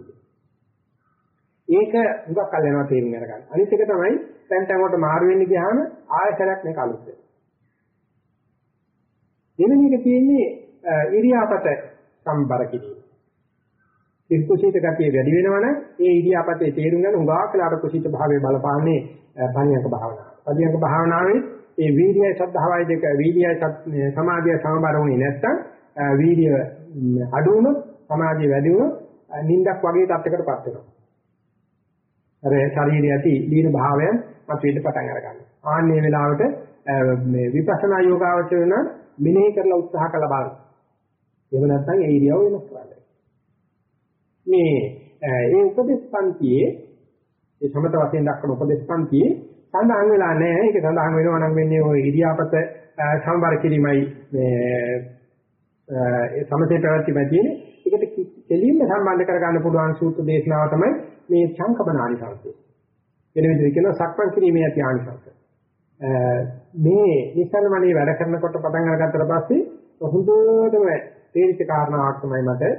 ඒක හුඟක් කල් යනවා තේරුම් අරගන්න. අනිත් එක තමයි දැන් තැන් වලට මාරු වෙන්න ගියාම ආයතරයක් මේක අලුත් වෙනවා. දෙවෙනි එක තියෙන්නේ ඉරියාපත සම්බර කිරීම. කුසීත ගතිය වැඩි වෙනවනම් ඒ ඉරියාපතේ තේරුම් ගන්න හුඟක් කලකට කුසීත භාවයේ බලපාන්නේ පණියක භාවනාව. පණියක භාවනාවේ ඒ වීර්යය ශ්‍රද්ධාවයි දෙක වීර්යය සමාධිය සමබර වුණේ නැත්තම් වීර්ය අඩු වුණොත් සමාධිය වැඩි වුණොත් නිින්දක් වගේ තත්යකටපත් වෙනවා. අර ශරීරයේ ඇති දීන භාවයන් මතුවෙන්න පටන් අරගන්නවා. ආන්නේ වෙලාවට මේ විපස්සනා යෝගාවචර වෙන මෙනෙහි කරලා උත්සාහ කළ බලන්න. එහෙම නැත්නම් ඒ ඉරියව් වෙනස් කරන්න. මේ ඒ උපදේශ පන්තියේ ඒ සමත වශයෙන් දක්වන උපදේශ පන්තියේ සඳහන් වෙලා නැහැ. ඒක සඳහන් වෙනවා නම් වෙන්නේ ওই ඉරියාපත සමබර කිරීමයි මේ ඒ සමතේ පැවැත්මයි තියෙන්නේ. ඒකට දෙලින්ම සම්බන්ධ කරගන්න පුළුවන් සූත්‍ර දේශනාව තමයි මේ සංකපනානිසංසය. වෙන විදිහට කියනවා සක්මන් කිරීමේ ඇති ආනිසංස. මේ නිසල්මණේ වැඩ කරනකොට පටන් අරගත්තට පස්සේ හොඳටම තේරිච්ච කාරණාවක් තමයි මට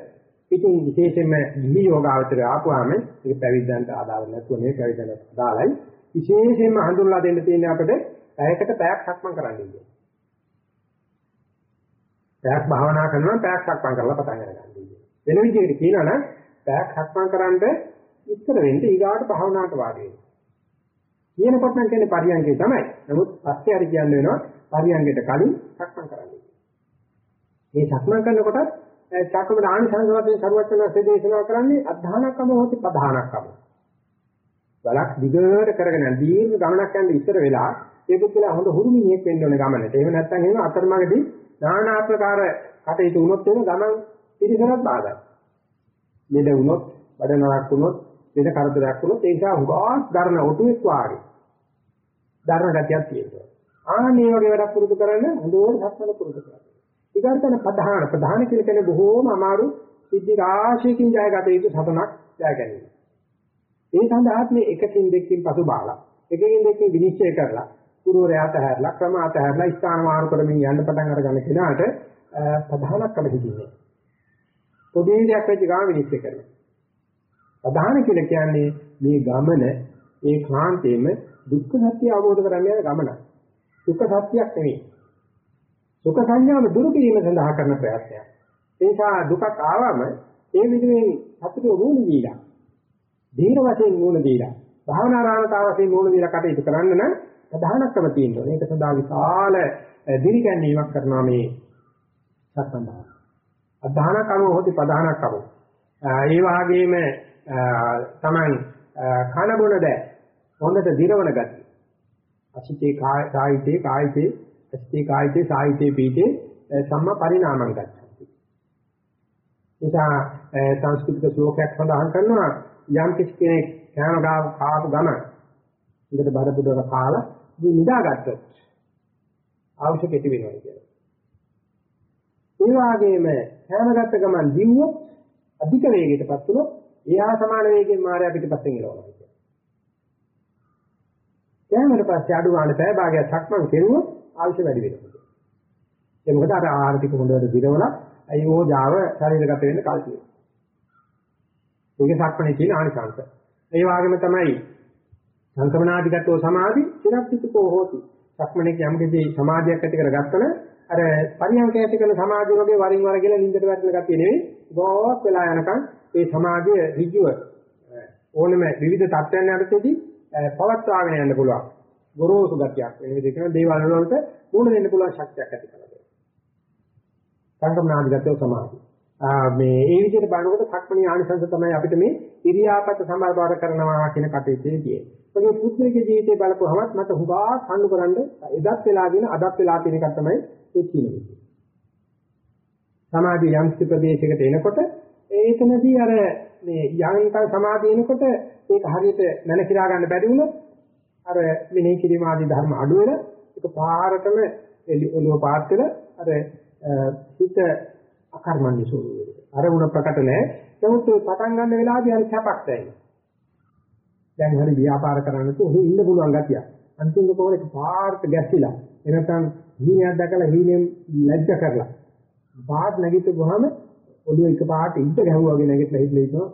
ඉතින් විශේෂයෙන්ම නිවි යෝගාවචරය ආපුවාම ඒක පැවිද්දන්ට ආදාළ නැතුව නේ පැවිද්දන්ට අදාළයි විශේෂයෙන්ම හඳුන්ලා දෙන්න තියෙන අපිට පැයකට පැයක් සක්මන් කරන්න ඉන්නේ. පැයක් භාවනා කරනවා පැයක් සක්මන් කරලා පටන් ගන්න ඉන්නේ. වෙන විදිහකට කියනවා නම් පැයක් සක්මන් කරන්ට ඉස්සර වෙන්න ඊගාට භාවනාවට වාඩි වෙන්න. කියනකොට නම් කියන්නේ පරියන්කේ තමයි. නමුත් පස්සේ හරි කියන්න වෙනවා පරියන්කේට කලින් සක්මන් කරන්න. මේ සක්මන් කරනකොට චක්කම ආනිසංස වශයෙන් සරුවත් වෙන දේශනා කරන්නේ අධධානකම හොති ප්‍රධානකම. බලක් දිගට කරගෙන දීර්ඝ ගමනක් යන ඉස්සර වෙලා ඒක කියලා හොඳ හුරුමිනියෙක් වෙන්න ඕනේ ගමනට. එහෙම නැත්නම් එහෙම අතරමඟදී নানা ආකාර කටයුතු වුණොත් එන ගමන් පිළිසරක් බාධායි. මෙද වුණොත්, බඩ නරක් වුණොත්, මෙද කරදරයක් වුණොත් ඒ නිසා හුඟක් දරන ඔටුවෙක් වාගේ. දරන ගතියක් තියෙනවා. ආන්නේ වගේ වැඩක් පුරුදු කරන්න හොඳට සක්මන පුරුදු කරන්න. ඊගර්තන ප්‍රධාන ප්‍රධාන කියලා කියන්නේ බොහෝම අමාරු සිද්ධි රාශියකින් ජයගත යුතු සතනක් ජය ගැනීම. ඒ සඳහාත් මේ එකකින් දෙකකින් පසු බාලා එකකින් දෙකකින් විනිශ්චය කරලා ගුරුවරයාට හැරලා ක්‍රම අතහැරලා ස්ථාන මාරු කරමින් යන්න පටන් අරගන්න කෙනාට ප්‍රධානකම හිතින්නේ. පොඩි දෙයක් වෙච්ච ගාම විනිශ්චය කරනවා. ප්‍රධාන කියලා කියන්නේ මේ ගමන ඒ කාන්තේම දුක්ඛ සත්‍ය අවබෝධ කරගන්න යන ගමන. දුක්ඛ සත්‍යයක් නෙවෙයි. සුඛ සංඥාව දුරු කිරීම සඳහා කරන ප්‍රයත්නයක්. ඒ නිසා දුකක් ආවම ඒ විදිහෙන් සතුට වුණු දීලා දීන වශයෙන් මූණ දීලා භාවනා රාමතාව වශයෙන් මූණ දීලා කටයුතු කරන්න නම් ප්‍රධානකම තියෙනවා. මේක සඳහා විශාල දිරිගැන්වීමක් කරනවා මේ සත්සන්දා. අධානකම හොති ප්‍රධානකම. ඒ වගේම තමන් කන බොන ද හොඳට දිරවන ගතිය. අසිතේ කායිතේ කායිතේ අසිතේ කායිතේ සායිතේ පීතේ සම්ම පරිණාමං ගච්ඡති. නිසා සංස්කෘතික ශ්ලෝකයක් සඳහන් කරනවා යම් කිසි කෙනෙක් කෑම ගාව කාපු ගම හොඳට බඩ පුඩක කාලා ඉතින් නිදාගත්තොත් අවශ්‍ය කෙටි වෙනවා කියලා. ඒ වගේම හැමගත්ත ගමන් දිව්වොත් අධික වේගයකටපත් වුණොත් එයා සමාන වේගයෙන් මායя පිටපස්සෙන් එළවනවා කියන්නේ. කැමරට පස්සේ අඩු ගන්න පැය භාගයක් සක්මන් කෙරුවොත් අවශ්‍ය වැඩි වෙනවා. ඒ මොකද අර ආර්ථික හොඳට දිරවලා අයි ඕජාව ශරීරගත වෙන්න කල් තියෙනවා. ඒකේ සක්මනේ තියෙන ආනිසංස. ඒ වගේම තමයි සංකමනාදිගතෝ සමාධි චිරප්පිතකෝ හෝති. සක්මනේ යම්කිසි සමාධියක් ඇති කරගත්තම අර පරියන්ක ඇති කරන සමාධිය වගේ වරින් වර කියලා නින්දට වැටෙන ගතිය නෙවෙයි. ගොඩක් වෙලා යනකම් ඒ සමාධිය ඍජුව ඕනම විවිධ තත්ත්වයන් යටතේදී පවත්වාගෙන යන්න පුළුවන්. ගොරෝසු ගතියක් වෙන විදිහට කරන දේවල් වලට මුණ දෙන්න පුළුවන් ශක්තියක් ඇති කරගන්න. සංකම්නාදිගතෝ සමාධි. මේ ඒ විදිහට බලනකොට සක්මණේ ආනිසංස තමයි අපිට මේ ඉරියාපත සමබර කරනවා කියන කටයුත්තේ තියෙන්නේ. ඒකේ පුද්ගලික ජීවිතේ බලපුවහම මට හුඟා සම්ඩු කරන්න එදත් වෙලාගෙන අදත් වෙලා තියෙන එකක් තමයි ඒ කියන්නේ. සමාධිය යම් ප්‍රදේශයකට එනකොට ඒතනදී අර මේ යන්තම් සමාධිය එනකොට ඒක හරියට නැනකිරා ගන්න බැරි වුණොත් අර විනය කිරීම ආදී ධර්ම අඩු වෙන ඒක පාරටම ඔළුව පාත් වෙලා අර හිත අකර්මණ්‍ය ස්වරූපෙට. අරමුණ ප්‍රකට නැහැ. නමුත් පටන් ගන්න වෙලාවදී හරි සැපක් දැනෙනවා. දැන් හරි ව්‍යාපාර කරන්න තු ඔහේ ඉන්න පුළුවන් ගතිය. අන්තිම කොහොමද පාර්ථ ගැසිලා. එනකන් හීනයක් දැකලා හීනෙන් ලැජ්ජ කරලා. පාත් නැගිටුවාම ඔළුව එක පාට ඉඳ ගැහුවා වගේ නැගිටලා හිටලා ඉන්නවා.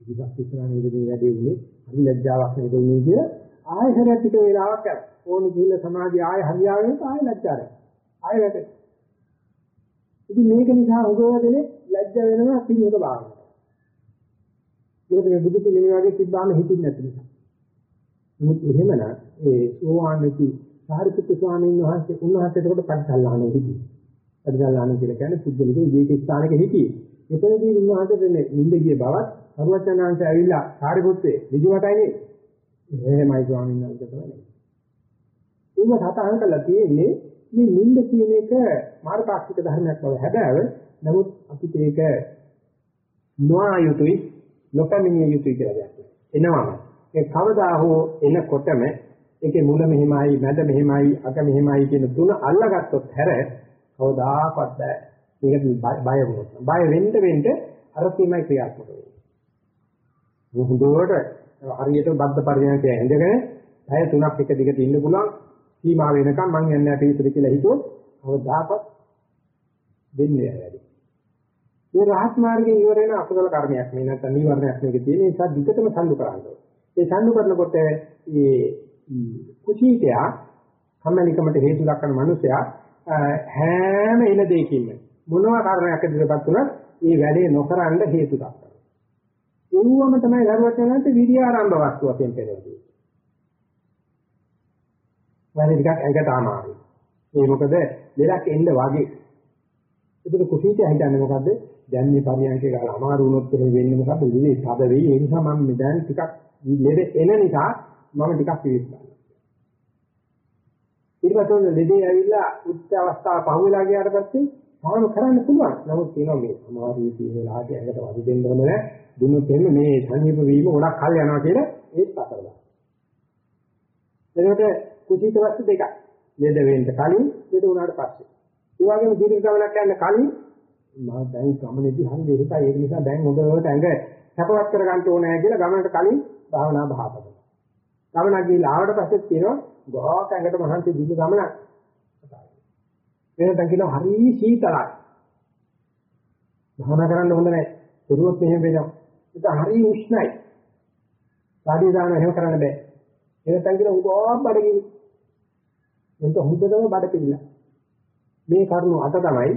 ඉතින් ඉස්සරහ නේද මේ වැඩේ ඉන්නේ. හරි ලැජ්ජාවක් නේද උනේ කියලා. ආයෙ හැරෙත් ටික වෙලාවක් යනවා. ඕනි ගිහිල්ලා සමාධිය ආයෙ හරියාවෙන් ආයෙ ලැජ්ජාරයි. ආයෙ වැටේ. ඉතින් මේක නිසා උගව දෙනේ ලැජ්ජ වෙනවා පිළිවෙක භාවනාව. ඒක මේ බුදු පිළිමේ වගේ තිබ්බාම හිතින් නැති නිසා. නමුත් එහෙමනම් ඒ සෝවාන්ති සාරිපුත්තු ස්වාමීන් වහන්සේ උන්වහන්සේ එතකොට පරිසල්ලානේ හිටියේ. පරිසල්ලානේ කියලා කියන්නේ පුද්ගලික විවේක ස්ථානක හිටියේ. එතනදී උන්වහන්සේට නිින්ද ගිය බවත් සරුවචනාංශය ඇවිල්ලා සාරිපුත්තේ විජිවටයිනේ. එහෙමයි ස්වාමීන් වහන්සේ තමයි. ඒක සතහන් කළා තියෙන්නේ මේ නිින්ද කියන එක මාර්ගාක්ෂික ධර්මයක් බව හැබෑව. නමුත් අපිට ඒක නොආයුතුයි නොපැමිණිය යුතුයි කියලා දෙයක්. එනවම ඒ කවදා හෝ එනකොටම ඒකේ මුල මෙහිමයි මැද මෙහිමයි අග මෙහිමයි කියන තුන අල්ලගත්තොත් හැර කවදාකවත් බෑ. මේක බය වුණොත්. බය වෙන්න වෙන්න අර සීමයි ක්‍රියාත්මක වෙන්නේ. හොඳට හරියට බද්ධ පරිණතය ඇඳගෙන පැය තුනක් එක දිගට ඉන්න පුළුවන් සීමා වෙනකම් මං යන්නේ නැහැ පිළිතුරු කියලා හිතුවොත් කවදාකවත් වෙන්නේ නැහැ. මේ රහත් මාර්ගයේ ඉවර වෙන අකුසල කර්මයක් නේ නැත්නම් නීවරණයක් මේක තියෙන නිසා විකතම සම්දු කරන්නේ. ඒ සම්දු කරනකොට මේ කුසීතය කම්මැලිකමට හේතු දක්වන මිනිසයා හැම එන දෙයකින්ම මොනවා කාරණයක් ඉදිරියපත් වුණත් මේ වැඩේ නොකරන්න හේතු දක්වනවා. ඒවම තමයි දරුවත් යනන්ට විරිය ආරම්භ වස්තු වශයෙන් පෙරෙන්නේ. වැඩි ටිකක් ඇඟට අමාරුයි. ඒ මොකද ලෙඩක් එන්න වගේ. ඒකට කුසීතය හිතන්නේ මොකද්ද? දැන් මේ පරියන්කේ ගාලා අමාරු වුණොත් එහෙම වෙන්නේ මොකද්ද? විදේ සාද වෙයි. ඒ නිසා මම දැන් ටිකක් ලෙඩ එන නිසා මම ටිකක් පිළිස්සනවා. ඊට පස්සේ ලෙඩේ ඇවිල්ලා උච්ච අවස්ථාව පහුවෙලා ගියාට පස්සේ තාම කරන්න පුළුවන්. නමුත් කියනවා මේ අමාරු විදිහේ වෙලාවට ඇඟට වදි දෙන්න ඕන නැහැ. දුන්නොත් එහෙම මේ සංහිප වීම ගොඩක් කල් යනවා කියලා ඒත් අතරලා. එතකොට කුසීත වස්තු දෙකක්. ලෙඩ වෙන්න කලින් ලෙඩ වුණාට පස්සේ. ඒ වගේම දීර්ඝ ගමනක් යන්න කලින් මම දැන් ගමනේදී හරි දෙහිතයි ඒක නිසා දැන් හොඳට ඇඟ සපවත් කරගන්න ඕනේ කියලා ගමනට කලින් භාවනා බහපද. ගමනක් ගිහිල්ලා ආවට පස්සේ කියනවා ගොහක් ඇඟට මහන්සි දීර්ඝ ගමනක්. වෙනතන් කියනවා හරි සීතලයි. භාවනා කරන්න හොඳ නැහැ. පෙරුවොත් මෙහෙම වෙනවා. ඒක හරි උෂ්ණයි. සාදී දාන එහෙම කරන්න බෑ. එනතන් කියනවා උගෝම් බඩගිනි. එතකොට හොඳටම බඩ පිළිලා. මේ කරුණු අට තමයි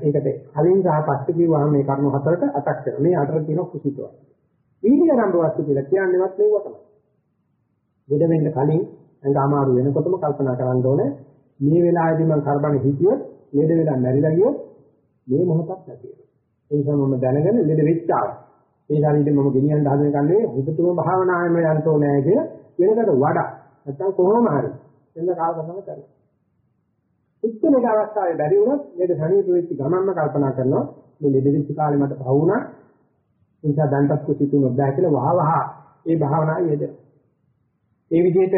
ඒකට කලින් සහ පස්සේ කිව්වහම මේ කරුණු හතරට අටක් වෙනවා. මේ අතර තියෙන කුසිතව. වීර්ය ආරම්භ වස්තු කියලා කියන්නේවත් මේව තමයි. දෙද වෙන්න කලින් ඇඟ අමාරු වෙනකොටම කල්පනා කරන්න ඕනේ මේ වෙලාවේදී මම කරබන හිතියොත් ලෙඩ වෙලා මැරිලා ගියොත් මේ මොහොතක් නැති වෙනවා. ඒ නිසා මම දැනගෙන ලෙඩ වෙච්චා. ඒ ශරීරෙ මම ගෙනියන්න හදන කන්නේ හුදුතුම භාවනාවෙම යන්න ඕනේ කියලා වෙනකට වඩා නැත්තම් කොහොම හරි එන්න කාලකසම කරනවා. එක්කෙනෙක් අවස්ථාවේ බැරි වුණොත් මේක සනීප වෙච්ච ගමන්ම කල්පනා කරනවා මේ ලෙඩ වෙච්ච කාලේ මට පහුණා. ඒ නිසා දැන්පත් කුසිතුන බෑ කියලා වහ වහ ඒ භාවනාව යෙදෙනවා. ඒ විදිහට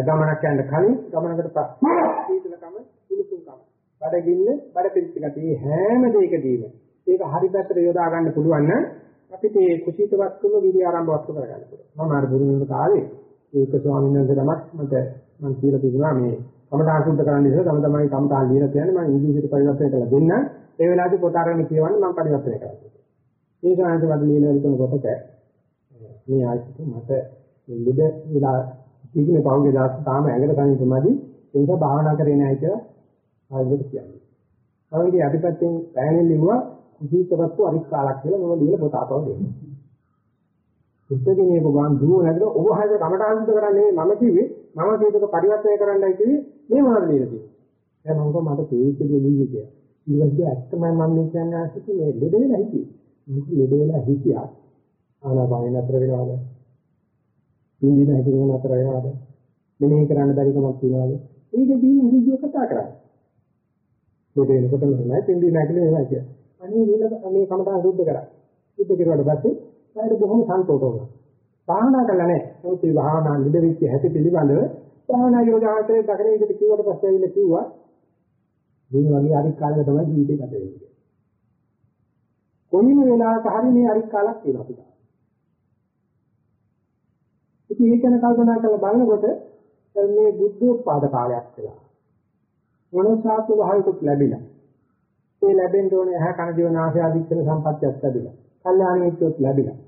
ගමනක් යන්න කලින් ගමනකට පස්සේ සීතලකම කුළුසුම්කම බඩගින්න බඩ පිළිච්ච ගතිය හැම දෙයකදීම ඒක හරි පැත්තට යොදා ගන්න පුළුවන් නම් අපිට මේ කුසීත වස්තුම විදි ආරම්භ වස්තු කරගන්න පුළුවන්. මම අර බුදුන් කාලේ ඒක ස්වාමීන් වහන්සේ නමක් මට මම කියලා තිබුණා මේ කමඨාන් සුද්ධ කරන්න ඉස්සෙල්ලා තම තමයි කමඨාන් ලියලා තියන්නේ මම ඉංග්‍රීසියට පරිවර්තනය කරලා දෙන්න. ඒ වෙලාවේදී පොත අරගෙන කියවන්නේ මම පරිවර්තනය කරනවා. මේ ශාන්ත වල ලියන විතර පොතක මේ ආයතන මට ලෙඩ විලා ඉන්නේ පහුගිය දවස් තාම ඇඟට තනියමදි ඒ නිසා භාවනා කරේ නැහැ කියලා ආයෙත් කියන්නේ. කවුරුද යටිපැත්තෙන් පැහැදිලි ලිව්වා කුසීතවත්තු අරික් කාලක් කියලා මම ලියලා පොත ආපහු දෙන්නවා. පුස්තකේ ගොන් දුව නැගල ඔබ හයද කමටාන්ත කරන්නේ මම කිව්වේ මම මේක පරිවර්තනය කරන්නයි කිව්වේ මේ මොනවද ලියලා තියෙන්නේ. දැන් මම මට තේිච්ච දේ ලියුවේ කියලා. ඊට පස්සේ ඇත්තමයි මම මේ කියන්නේ ආසිත මේ ලෙඩ වෙලා හිටියේ. මේක ලෙඩ වෙලා හිටියා. ආනාපානෙ නතර වෙනවද? ඉන්දින හිතේ නතර වෙනවද? මෙනෙහි කරන්න බැරි කමක් තියනවද? ඒක දීන හිතිය කතා කරන්නේ. ලෙඩ වෙනකොට නෑ ඉන්දින නැගලේ එහෙමයි කියන්නේ. අනේ මේ කමටහන් සුද්ධ කරා. සුද්ධ කරුවාට පස්සේ ඒකට බොහොම සන්තෝෂ වුණා. භාවනා කළා නෑ. නමුත් මේ භාවනා නිදෙවිච්ච හැටි පිළිබඳව භාවනා යෝජාවතරේ දකින විදිහට කිව්වට පස්සේ ඇවිල්ලා කිව්වා මේ වගේ හරි කාලයක තමයි ජීවිතේ ගත වෙන්නේ. කොයිම වෙලාවක හරි මේ හරි කාලක් තියෙනවා අපිට. ඉතින් ඒක ගැන කල්පනා කරලා බලනකොට මේ බුද්ධෝත්පාද කාලයක් කියලා. මොනසාතු භාවිකුත් ලැබිලා. ඒ ලැබෙන්න ඕනේ ඇහැ කන දිව නාසය ආදී කියන සම්පත්තියක් ලැබිලා. කල්යාණ මිත්‍රොත් ලැබිලා.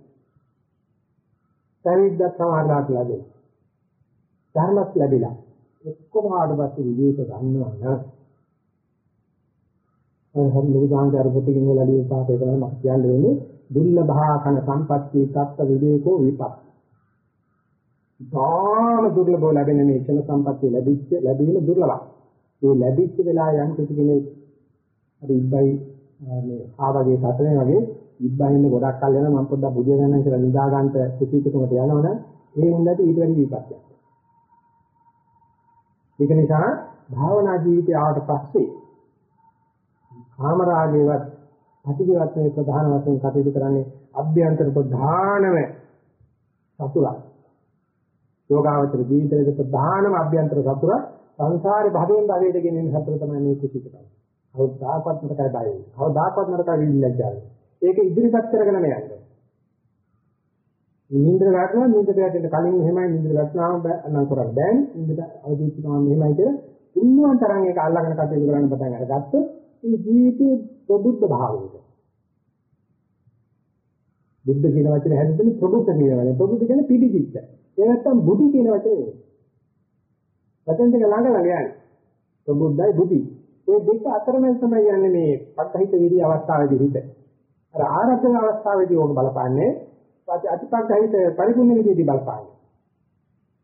පරිද්දක් සමහරලාට ලැබෙනවා. ධර්මත් ලැබිලා. ඔක්කොම ආඩපස්සේ විවේක ගන්නවා නම් හරි ලොකු දාන්තර පොතකින් වල ලියන පාඩේ තමයි මම කියන්නේ දුර්ලභාකන සම්පත්‍ති තත්ත විවේකෝ විපස්. ධාම දුර්ලභව ලැබෙන මේ ක්ෂණ සම්පත්තිය ලැබිච්ච ලැබීම දුර්ලභයි. ඒ ලැබිච්ච වෙලාව යම් කිසි කෙනෙක් හරි ඉබ්බයි මේ ආවගේ සතරේ වගේ ඉබ්බහින්න ගොඩක් කල් යනවා මම පොඩ්ඩක් බුදිය ගන්න කියලා නිදා ගන්නට කුසීතකමට යනවනම් ඒ උන්දට ඊට වැඩි විපස්සයක්. ඒක නිසා භාවනා ජීවිතය ආවට පස්සේ කාමරාගේවත් පටිඝවත් මේ ප්‍රධාන වශයෙන් කටයුතු කරන්නේ අභ්‍යන්තර ප්‍රධානම සතුරා. යෝගාවචර ජීවිතයේ ප්‍රධානම අභ්‍යන්තර සතුරා සංසාරේ භවයෙන් භවයට ගෙනෙන සතුර තමයි මේ කුසීතකම. කවදාකවත් මතකයි බය වෙන්නේ. කවදාකවත් මතකයි විල්ලජ්ජාවේ. ඒක ඉදිරිපත් කරගෙන යන්න. නින්දර ගන්නවා නින්දට යන්න කලින් එහෙමයි නින්දර ගන්නාම නම් කරන්නේ දැන් නින්දට අවදීච්ච ගමන් මෙහෙමයි කියලා උන්වන් තරම් ඒක අල්ලගෙන කටයුතු කරන්න පටන් අරගත්තොත් මේ ජීවිතේ ප්‍රබුද්ධ භාවයක. බුද්ධ කියන වචනේ හැදෙන්නේ ප්‍රබුද්ධ කියන වචනේ. ප්‍රබුද්ධ කියන්නේ පිටිචිත්ත ඒ නැත්තම් බුද්ධි කියන වචනේ නෙවෙයි. වචන දෙක ළඟ ළඟ යන්නේ. ප්‍රබුද්ධයි බුද්ධි මේ දෙක අතරමැද තමයි යන්නේ මේ පත්තහිත විදි අවස්ථාවේදී හිත. අර ආරද්ධන අවස්ථාවේදී ඕක බලපාන්නේ අතිපග්ගහිත පරිපූර්ණ විදිහට බලපාන්නේ.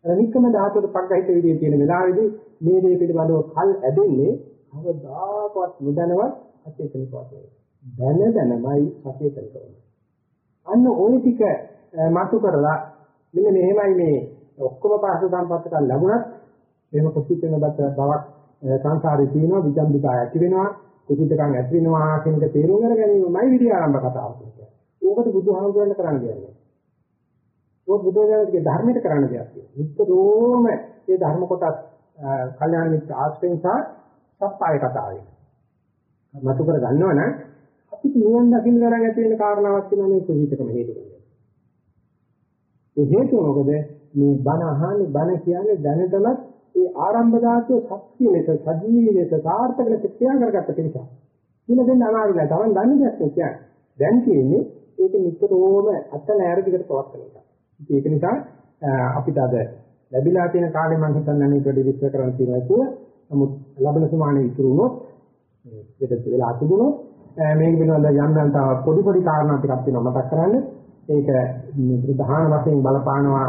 අර නික්කම ධාතුවේ පග්ගහිත විදිහේ තියෙන වෙලාවේදී මේ දේ පිළිබඳව කල් ඇදෙන්නේ කවදාකවත් නොදැනවත් අචේතනිකවත් නෙවෙයි. දැන දැනමයි අචේතනික වෙන්නේ. අන්න ওই ටික මතු කරලා මෙන්න මෙහෙමයි මේ ඔක්කොම පාස සම්පත්තක ලැබුණත් එහෙම කුසිතන බවක් සංසාරේ තියෙනවා විජම්බිකා ඇති වෙනවා කුසිතකම් ඇති වෙනවා කියන එක තේරුම් අරගැනීමයි විදි ආරම්භ කතාව කියන්නේ. ඕකට බුදුහාමුදුරන් කරන්න දෙන්නේ. ඕක බුදුරජාණන්ගේ ධර්මයට කරන්න දෙයක් තියෙනවා. නිතරම මේ ධර්ම කොටස් කල්යාණ මිත්‍ර ආශ්‍රයෙන් සහ සප්පාය කතාවේ. මතු කර ගන්නවනම් අපිට නිවන් දකින්න තරම් ඇති වෙන කාරණාවක් තියෙනවා මේ කුසිතකම හේතු කරගෙන. ඒ හේතුව මොකද මේ බණ අහන්නේ බණ කියන්නේ දැනටමත් ඒ ආරම්භ ධාතුව ශක්තිය ලෙස සජීවී ලෙස සාර්ථක ලෙස ක්‍රියා කරගත්ත කෙනා. කියන දෙන්න අමාරු නෑ. Taman දන්නේ නැත්නම් කියන්නේ. දැන් තියෙන්නේ ඒක නිතරම අත නෑර දිගට පවත් කරන එක. ඒක නිසා අපිට අද ලැබිලා තියෙන කාලේ මම හිතන්නේ මේක වැඩි විස්තර කරන්න තියෙනවා කියලා. නමුත් ලබන සමානෙ ඉතුරු වුණොත් වෙදත් වෙලා තිබුණොත් මේක පිළිබඳව යම් යම් තව පොඩි පොඩි කාරණා ටිකක් තියෙනවා මතක් කරන්න. ඒක ප්‍රධාන වශයෙන් බලපානවා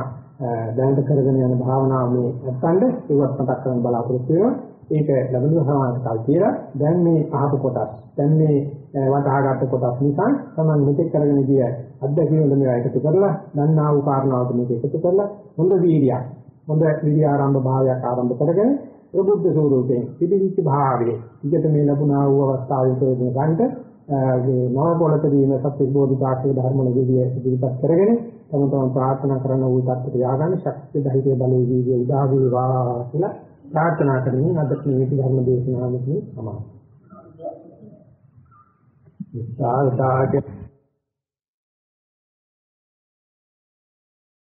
දැනට කරගෙන යන භාවනාව මේ නැත්තඳ ඒවත් මතක් කරන් බලාපොරොත්තු වෙනවා. ඒක ලැබෙන සමානතාව කියලා. දැන් මේ අහපු කොටස්. දැන් මේ වටහාගත්ත කොටස් නිසා තමයි මෙතෙක් කරගෙන ගිය අත්දැකීම් වල මේවා එකතු කරලා දන්නා වූ කාරණාවක මේක එකතු කරලා හොඳ වීර්යයක් හොඳ විරිය ආරම්භ භාවයක් ආරම්භ කරගෙන ප්‍රබුද්ධ ස්වරූපයෙන් පිළිවිච්ච භාවයේ විකට මේ ලැබුණා වූ අවස්ථාවේ ප්‍රයෝජන ගන්නට
මේ මහා පොළොත වීම සත්‍ය බෝධිපාක්ෂික ධර්ම ලෝකයේ ඉදිරිපත් කරගෙන තම තම ප්‍රාර්ථනා කරන වූ තත්ත්වයට ය아가න ශක්තිය ධෛර්ය බලයේ වීර්ය උදා වේවා කියලා ප්‍රාර්ථනා කරමින් අද මේ ධර්ම දේශනාවකින් සමාප්ත. සාදාගේ